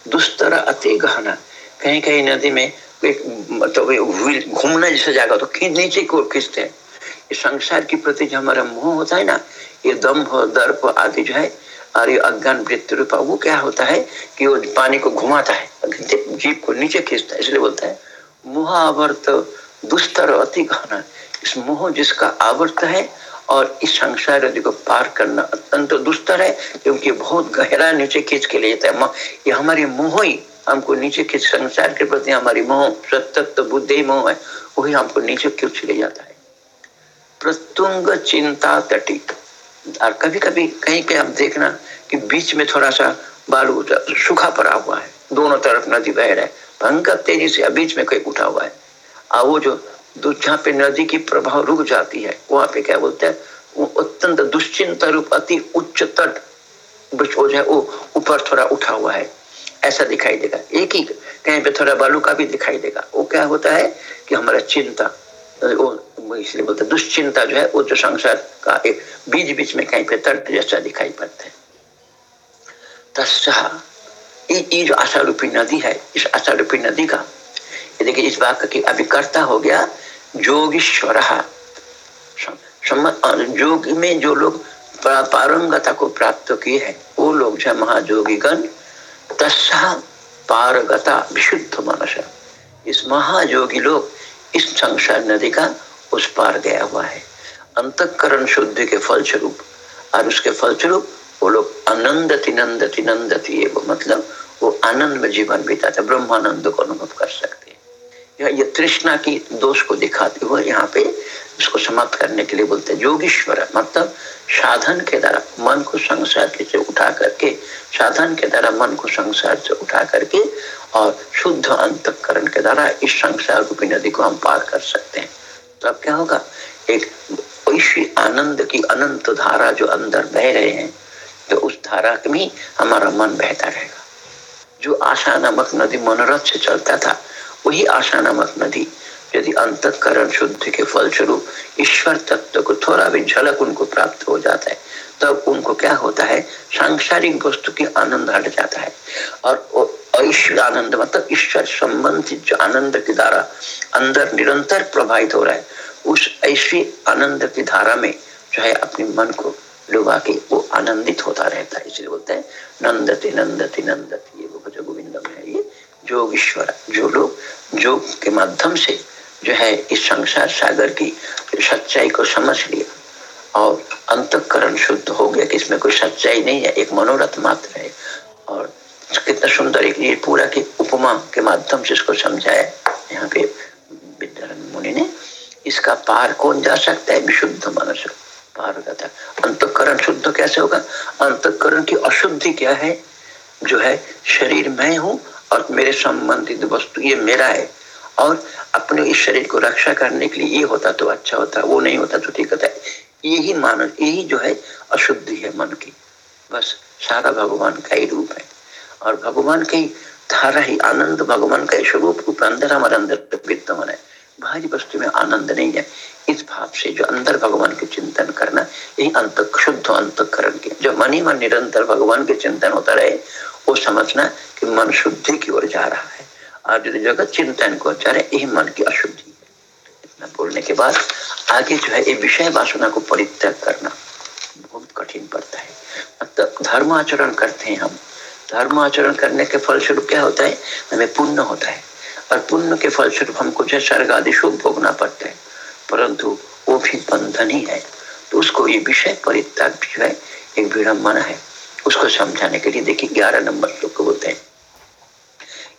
दुस्तर, अति गहना। कहीं कहीं नदी में मतलब घूमना जैसे जाएगा तो खींच, नीचे को खींचते हैं। संसार के प्रति जो हमारा मोह होता है ना, ये दम्भ दर्प आदि जो है, और ये अज्ञान वृत्ति रूपा वो क्या होता है कि वो पानी को घुमाता है जीप को नीचे खींचता है, इसलिए बोलता है मोह आवर्त दुस्तर अति गहना इस मोह जिसका आवर्त है, और इस संसार नदी को पार करना अत्यंत दुस्तर है, क्योंकि बहुत गहरा नीचे खींच के ले जाता है। ये हमारे मोह ही हमको नीचे खींच संसार के प्रति हमारी मोह सत्य बुद्धि मोह है, वही हमको नीचे खींच ले जाता है। प्रत्युंग चिंता तटिक और कभी कभी कहीं कहीं हम देखना कि बीच में थोड़ा सा बालू सूखा पड़ा हुआ है, दोनों तरफ़ नदी बह रहा है, भयंकर तेज़ी से बीच में कहीं उठा हुआ है। और वो जो जहाँ पे नदी की प्रभाव रुक जाती है, वहाँ पे क्या बोलते हैं? वो अत्यंत दुश्चिंता रूप, अति उच्च तट हो जाए वो ऊपर थोड़ा उठा हुआ है। ऐसा दिखाई देगा। एक ही कहीं पे थोड़ा बालू का भी दिखाई देगा। वो क्या होता है कि हमारा चिंता, वो इसलिए बोलते दुश्चिंता जो है, वो जो संसार का एक बीच बीच में कहीं पे तर्क जैसा दिखाई पड़ता है। ये जो आशा रूपी नदी है, इस आशा रूपी नदी का देखिए, इस बात की अभिकर्ता हो गया जोगीश्वर। जोग में जो लोग पारंगता को प्राप्त किए हैं, वो लोग जो महाजोगी गण तस्सा पारगता विशुद्ध मनस इस महाजोगी लोग इस संसार नदी का उस पार गया हुआ है। अंतकरण शुद्धि के फलस्वरूप और उसके फलस्वरूप वो लोग आनंदति नंदति वो मतलब वो आनंद में जीवन था ब्रह्मानंद को अनुभव कर सकते। ये तृष्णा की दोष को दिखाते हुए यहाँ पे इसको समाप्त करने के लिए बोलते हैं, योगीश्वर मतलब साधन के द्वारा, मन को संसार से उठा करके, साधन के द्वारा मन को संसार से उठा करके और शुद्ध अंतकरण के द्वारा इस संसार रूपी नदी को हम पार कर सकते हैं। तो अब क्या होगा? एक ऐसी आनंद की अनंत धारा जो अंदर बह रहे हैं तो उस धारा में हमारा मन बहता रहेगा। जो आशा नामक नदी मनोरथ से चलता था वही आशा नामक नदी। यदि अंतकरण शुद्ध के फलस्वरूप ईश्वर तत्व को थोड़ा भी झलक उनको प्राप्त हो जाता है, तब उनको क्या होता है? सांसारिक वस्तु की आनंद हट जाता है। और ईश्वर आनंद मतलब ईश्वर संबंधित जो आनंद की धारा अंदर निरंतर प्रभावित हो रहा है, उस ऐसी आनंद की धारा में जो है अपने मन को डुबा के वो आनंदित होता रहता है। इसलिए बोलते हैं, नंदती नंदती नंदती, ये गोविंदम है, ये जोग ईश्वर जो लोग योग के माध्यम से जो है इस संसार सागर की सच्चाई को समझ लिया और अंतकरण शुद्ध हो गया कि इसमें कोई सच्चाई नहीं है, एक मनोरथ मात्र है। और कितना सुंदर एक ये पूरा की उपमा के माध्यम से इसको समझाया। यहाँ पे विद्यारण मुनि ने इसका पार कौन जा सकता है? विशुद्ध मनुष्य। पार था अंतकरण शुद्ध कैसे होगा? अंतकरण की अशुद्धि क्या है? जो है शरीर मैं हूँ और मेरे संबंधित वस्तु ये मेरा है। और अपने इस शरीर को रक्षा करने के लिए ये होता तो अच्छा होता, वो नहीं होता तो ठीक होता। है यही मानव, यही जो है अशुद्धि है मन की। बस सारा भगवान का ही रूप है। और भगवान की धारा ही आनंद, भगवान का स्वरूप रूप अंदर हमारे अंदर विद्यमान है। बाहरी वस्तु में आनंद नहीं है। इस भाव से जो अंदर भगवान के चिंतन करना, यही अंत शुद्ध अंतकरण के जो मन ही मन निरंतर भगवान के चिंतन होता रहे वो समझना कि मन शुद्धि की ओर जा रहा है। और जो जगत चिंतन को जा रहे यही मन की अशुद्धि है। इतना बोलने के बाद आगे जो है, ये विषय वासना को परित्याग करना बहुत कठिन पड़ता है। मतलब धर्म आचरण करते हैं हम। धर्म आचरण करने के फलस्वरूप क्या होता है? हमें पुण्य होता है। और पुण्य के फलस्वरूप हमको जो स्वर्ग आदि शुभ भोगना पड़ता है। परंतु वो भी बंधन ही है। तो उसको ये विषय परित्याग जो है, एक विडम्बना है। उसको समझाने के लिए देखिए, ग्यारह नंबर को बोलते हैं।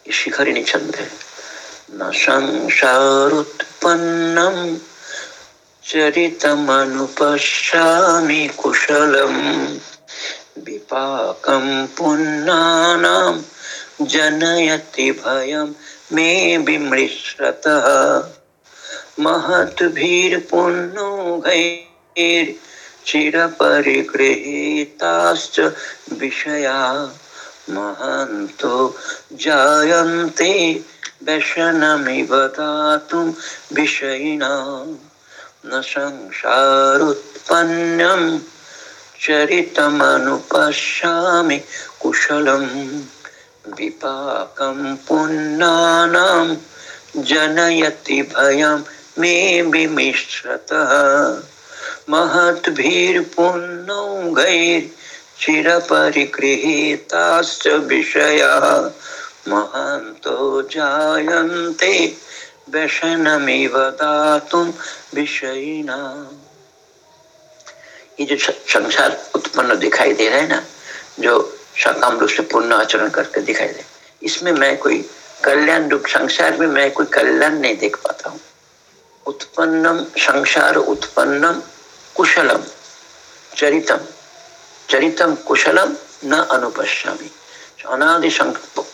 ये शिखरिणी छंद है। न संसारोत्पन्नम, चरितमनुपश्यामि कुशलम विपाकं पुन्नानां जनयति भयम, मे विमृश्रतः। महत भीर पुण्यो घैर चिर परिगृहीताश्च विषया महन्तो जायन्ते व्यसनमिव दातुं विषयिणा न संसारोत्पन्नं चरितमनुपश्यामि कुशलं विपाकं पुण्णानां जनयति भयं मे विमिश्रतः महद्भिर्पुण्यौ गैर्चिरपरिगृहीताश्च विषयाः। जायन्ते, व्यसनमिव दातुं विषयिना। ये जो संसार उत्पन्न दिखाई दे रहा है ना, जो सकाम रूप से पूर्ण आचरण करके दिखाई दे इसमें मैं कोई कल्याण रूप संसार में मैं कोई कल्याण नहीं देख पाता हूँ। उत्पन्नम संसार उत्पन्नम कुशलम, चरितम। चरितम कुशलम न अनुपश्यामी। अनादि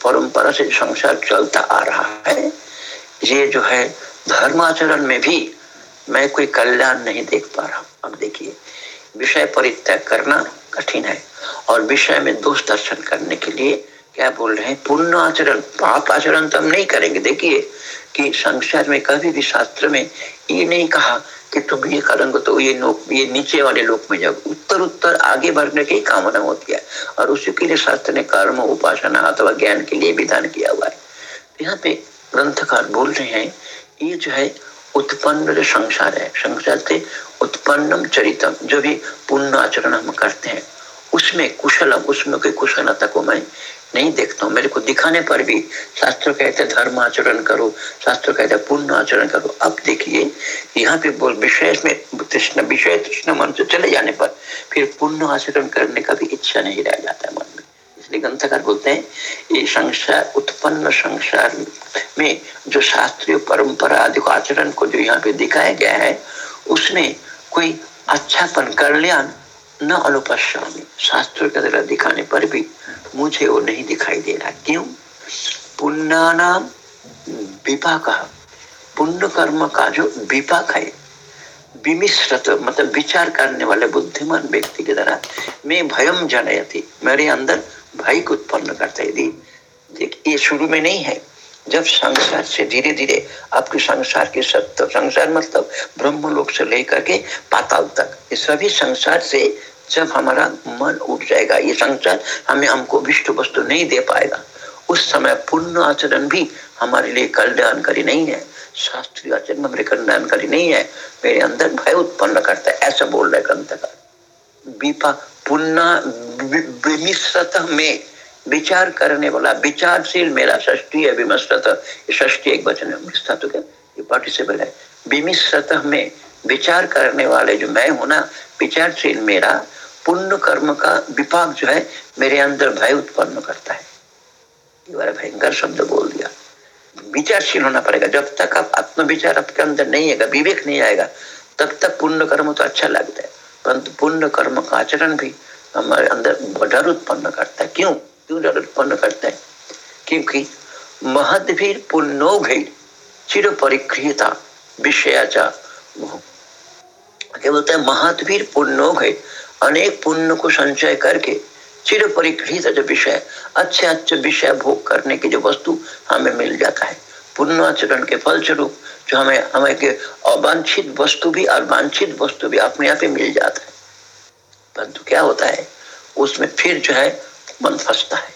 परंपरा से संसार चलता आ रहा है। ये जो है, धर्माचरण में भी मैं कोई कल्याण नहीं देख पा रहा अब देखिए, विषय परित्याग करना कठिन है और विषय में दोष दर्शन करने के लिए क्या बोल रहे हैं? पुण्य आचरण, पाप आचरण तो हम नहीं करेंगे। देखिए कि संसार में कभी भी शास्त्र में, ये नहीं कहा कि तुम ये करेंगे तो ये लोक, ये नीचे वाले लोक में जाओ। उत्तर उत्तर आगे बढ़ने की कामना होती है। और उसी के लिए शास्त्र ने कर्म, उपासना अथवा ज्ञान के लिए विधान किया हुआ है। यहाँ पे ग्रंथकार बोल रहे हैं, ये जो है उत्पन्न संसार है, संसार से उत्पन्नम चरितम, जो भी पुण्य आचरण हम करते हैं, उसमें कुशलम, उसमें कोई कुशलता को मैं नहीं देखता हूँ। मेरे को दिखाने पर भी शास्त्र कहते धर्म आचरण करो, शास्त्र कहते पुण्य आचरण करो। अब देखिए, यहाँ पे बोल विषय में तृष्ण विषय तृष्ण मन से चले जाने पर फिर पुण्य आचरण करने का भी इच्छा नहीं रह जाता है मन में। इसलिए ग्रंथकार बोलते हैं, ये संसार, उत्पन्न संसार में जो शास्त्रीय परंपरा आदि आचरण को जो यहाँ पे दिखाया गया है उसमें कोई अच्छापन, कल्याण न अनुपश्यामी शास्त्र के द्वारा दिखाने पर भी मुझे वो नहीं दिखाई दे रहा। क्यों? पुण्य विपाक। पुण्य कर्म का जो विपाक है, विमिश्रत मतलब विचार करने वाले बुद्धिमान व्यक्ति के द्वारा मैं भयम जनयती। मेरे अंदर भय को उत्पन्न करता देख, ये शुरू में नहीं है। जब संसार से धीरे धीरे आपके संसार के सत्य, संसार मतलब ब्रह्म लोक से लेकर के पाताल तक, ये सभी संसार से जब हमारा मन उठ जाएगा, ये संसार हमें हमको विष्ट वस्तु नहीं दे पाएगा। उस समय पुण्य आचरण भी हमारे लिए कल्याणकारी नहीं है। शास्त्रीय आचरण हमारे कल्याणकारी नहीं है। मेरे अंदर भय उत्पन्न करता है, ऐसा बोल रहे ग्रंथ का विपा पुण्य में विचार करने वाला, विचारशील मेरा षष्टी है विमस्रत षष्टी एक वचन है तो क्या? ये पार्टिसिपल है। विमिश्रत में विचार करने वाले जो मैं हूँ ना, विचारशील मेरा पुण्य कर्म का विपाक जो है मेरे अंदर भय उत्पन्न करता है। भयंकर शब्द बोल दिया। विचारशील होना पड़ेगा। जब तक आप आत्मविचार आपके अंदर नहीं आएगा विवेक नहीं आएगा, तब तक पुण्य कर्म तो अच्छा लगता है। परंतु पुण्य कर्म का आचरण भी हमारे अंदर डर उत्पन्न करता है। क्यों? क्यों डर उत्पन्न करता है? क्योंकि महद भी पुण्यो घी चिर परिक्रियता विषयाचा क्या बोलता है? महत्वीर पुण्यो घी अनेक पुण्य को संचय करके चिर परिकृत जो विषय, अच्छे अच्छे विषय भोग करने की जो वस्तु हमें मिल जाता है। पुण्याचरण के फलस्वरूप जो हमें हमें के अवांछित वस्तु भी और वांछित वस्तु भी अपने आप ही मिल जाता है। परंतु क्या होता है, उसमें फिर जो है, मन फंसता है।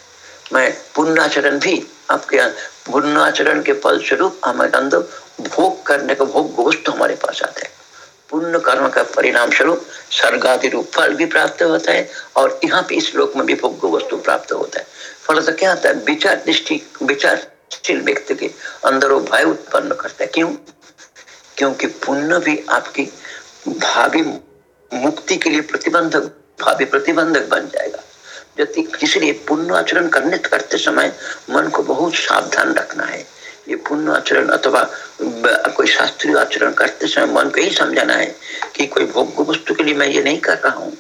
मैं पुण्याचरण भी आपके पुण्याचरण के फलस्वरूप हमारे अंदर भोग करने का भोग वस्तु हमारे पास आता है। पुण्य कर्म का परिणाम स्वरूप स्वर्ग आदि रूप फल भी प्राप्त होता है और यहाँ पे इस लोक में भी भोग्य वस्तु प्राप्त होता है। फल तो क्या होता है? विचार दृष्टि विचारशील व्यक्ति के अंदर वो भय उत्पन्न करता है। क्यों? क्योंकि पुण्य भी आपकी भावी मुक्ति के लिए प्रतिबंधक, भावी प्रतिबंधक बन जाएगा। इसलिए पुण्य आचरण करने, करते समय मन को बहुत सावधान रखना है। ये पुण्य आचरण अथवा कोई शास्त्रीय आचरण करते समय मन को यही समझाना है कि कोई भोग्य वस्तु के लिए मैं ये नहीं कर रहा हूँ।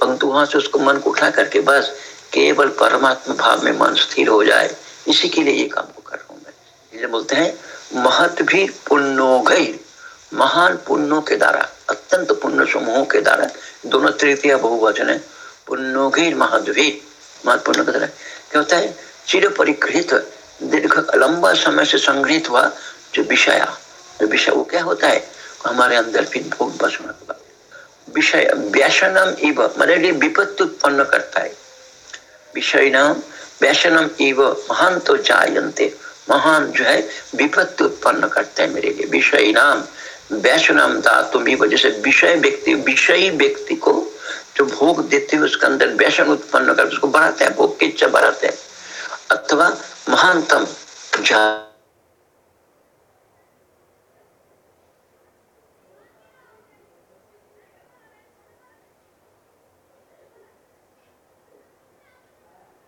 परंतु वहाँ से उसको मन को उठा करके बस केवल परमात्मा भाव में मन स्थिर हो जाए, इसी के लिए ये काम को कर रहा हूँ मैं। बोलते हैं, महत भी पुण्यो गैर महान पुण्यों के द्वारा, अत्यंत पुण्य समूहों के द्वारा, दोनों तृतीय बहुवचन है, पुण्यो गैर महदवीर महत पुण्य के द्वारा क्या होता है? चिर परिकृत दीर्घ, लंबा समय से संग्रहित हुआ जो विषय। जो विषय, वो क्या होता है? हमारे अंदर फिर भोग बस विषय, व्यासनम इव मेरे विपत्ति उत्पन्न करता है। विषय नाम व्यासनम इव, महान तो जायंते महान जो है, विपत्ति उत्पन्न करते हैं मेरे लिए। विषय नाम वैष्णम धातु जैसे विषय व्यक्ति, विषयी व्यक्ति को जो भोग देते हुए उसके अंदर व्यसन उत्पन्न करते उसको बढ़ाते हैं, भोग की इच्छा बढ़ाते हैं। अथवा महानतम जा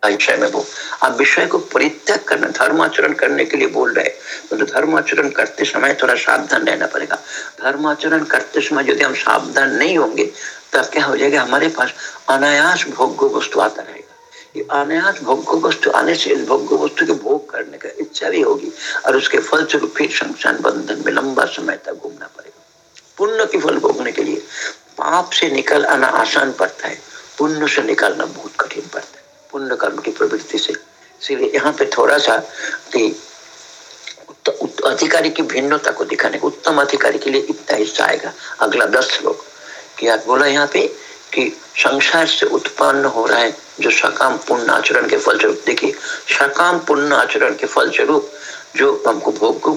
विषय में वो। आप विषय को परित्याग करना धर्माचरण करने के लिए बोल रहे तो, तो धर्माचरण करते समय थोड़ा सावधान रहना पड़ेगा। धर्माचरण करते समय यदि हम सावधान नहीं होंगे तब क्या हो जाएगा? हमारे पास अनायास भोग्य वस्तु आता रहेगा ये अनायास वस्तु, आने से इस भोग्य वस्तु के भोग करने का इच्छा भी होगी और उसके फल स्वरूप फिर संसार बंधन में लंबा समय तक घूमना पड़ेगा। पुण्य के फल भोगने के लिए पाप से निकल आना आसान पड़ता है, पुण्य से निकालना बहुत कठिन पड़ता है। पुण्य कर्म की प्रवृत्ति से। इसलिए यहाँ पे थोड़ा सा कि अधिकारी की भिन्नता को दिखाने उत्तम अधिकारी के लिए इतना हिस्सा आएगा। अगला दस श्लोक। क्या बोला यहाँ पे कि संसार से उत्पन्न हो रहा है, जो सकाम पुण्य आचरण के फल स्वरूप देखिए, सकाम पुण्य आचरण के फल स्वरूप जो हमको भोग को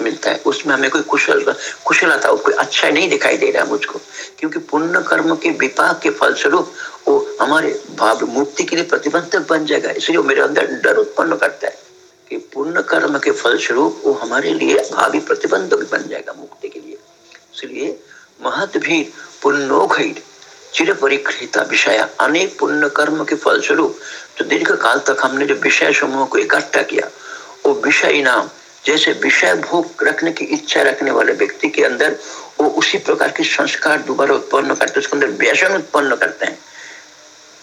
मिलता है, उसमें हमें कोई कुशल, कुशलता कोई अच्छा नहीं दिखाई दे रहा मुझको। क्योंकि पुण्य कर्म के विपाक के फलस्वरूप वो हमारे भाव मुक्ति के लिए प्रतिबंधक बन जाएगा। इसलिए वो मेरे अंदर डर उत्पन्न करता है कि पुण्य कर्म के फलस्वरूप वो हमारे लिए भावी प्रतिबंधक बन जाएगा मुक्ति के लिए। इसलिए महत भी पुण्योखिर चिर परिकृता विषय अनेक पुण्य कर्म के फलस्वरूप जो दीर्घ काल तक हमने जो विषय समूह को इकट्ठा किया, वो विषय नाम, जैसे विषय भोग रखने की इच्छा रखने वाले व्यक्ति के अंदर, वो उसी प्रकार के संस्कार दोबारा उत्पन्न करते उसके अंदर व्यसन उत्पन्न करते हैं।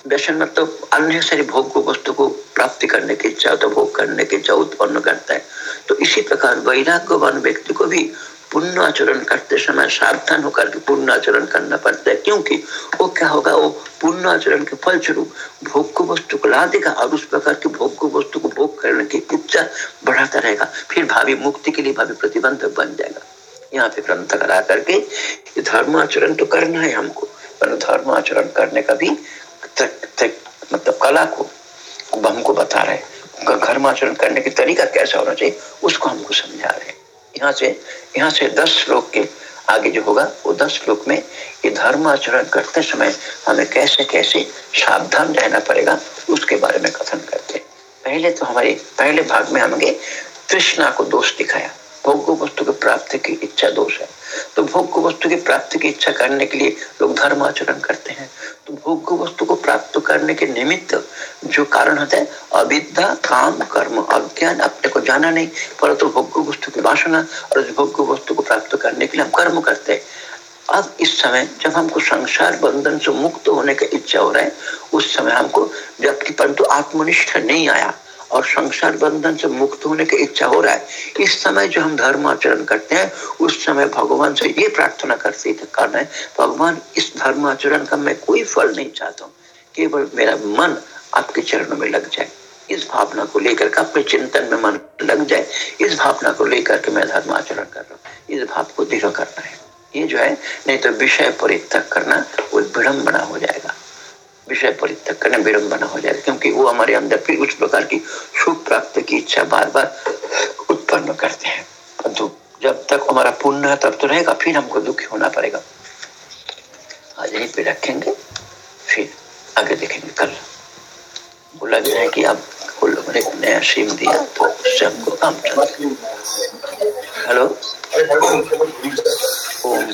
व्यसन मतलब अन्य सारी भोग को वस्तु को प्राप्ति करने की इच्छा तो भोग करने की इच्छा उत्पन्न करता है। तो इसी प्रकार वैराग्यवान व्यक्ति को भी पुण्य आचरण करते समय सावधान होकर के पुण्य आचरण करना पड़ता है। क्योंकि वो क्या होगा? वो पुण्य आचरण के फल स्वरूप भोग को वस्तु को ला देगा और उस प्रकार के भोग को वस्तु को भोग करने की इच्छा बढ़ाता रहेगा। फिर भावी मुक्ति के लिए भावी प्रतिबंधक बन जाएगा। यहाँ पे ग्रंथ करा करके धर्म आचरण तो करना है हमको, पर धर्म आचरण करने का भी मतलब कला को हमको बता रहे हैं। धर्म आचरण करने की तरीका कैसा होना चाहिए, उसको हमको समझा रहे हैं। यहाँ से यहाँ से दस श्लोक के आगे जो होगा, वो दस श्लोक में ये धर्म आचरण करते समय हमें कैसे कैसे सावधान रहना पड़ेगा, उसके बारे में कथन करते हैं। पहले तो हमारे, पहले भाग में हमने तृष्णा को दोष दिखाया। भोग्य वस्तु की प्राप्ति की इच्छा दोष है। तो भोग वस्तु की प्राप्ति की इच्छा करने के लिए लोग धर्म आचरण करते हैं। तो भोग वस्तु को प्राप्त करने के निमित्त जो कारण होता है, अविद्या, काम, कर्म, अज्ञान, अपने को जाना नहीं, परंतु तो भोग वस्तु की वासना और उस भोग वस्तु को प्राप्त करने के लिए हम कर्म करते हैं। अब इस समय जब हमको संसार बंधन से मुक्त होने की इच्छा हो रहा है, उस समय हमको, जबकि परंतु आत्मनिष्ठ नहीं आया और संसार बंधन से मुक्त होने की इच्छा हो रहा है। इस समय जो हम धर्म आचरण करते हैं, उस समय भगवान से ये प्रार्थना करते करना है, भगवान, इस धर्म आचरण का मैं कोई फल नहीं चाहता हूँ। केवल मेरा मन आपके चरणों में लग जाए। इस भावना को लेकर अपने चिंतन में मन लग जाए। इस भावना को लेकर के मैं धर्म आचरण कर रहा हूँ। इस भाव को दृढ़ करना है। ये जो है, नहीं तो विषय परित्याग करना, वो विड़म्बना हो जाएगा। विषय परित्याग करना विड़म्बना हो जाएगा क्योंकि वो हमारे अंदर फिर उस प्रकार की सुख प्राप्त की इच्छा बार बार उत्पन्न करते हैं। तो जब तक हमारा पुण्य है, तब तो रहेगा, फिर हमको दुखी होना पड़ेगा। आज यहीं पे रखेंगे, फिर आगे देखेंगे कल। बोला गया है कि आप ने नया सिम दिया तो उससे हमको काम हेलो? ओम।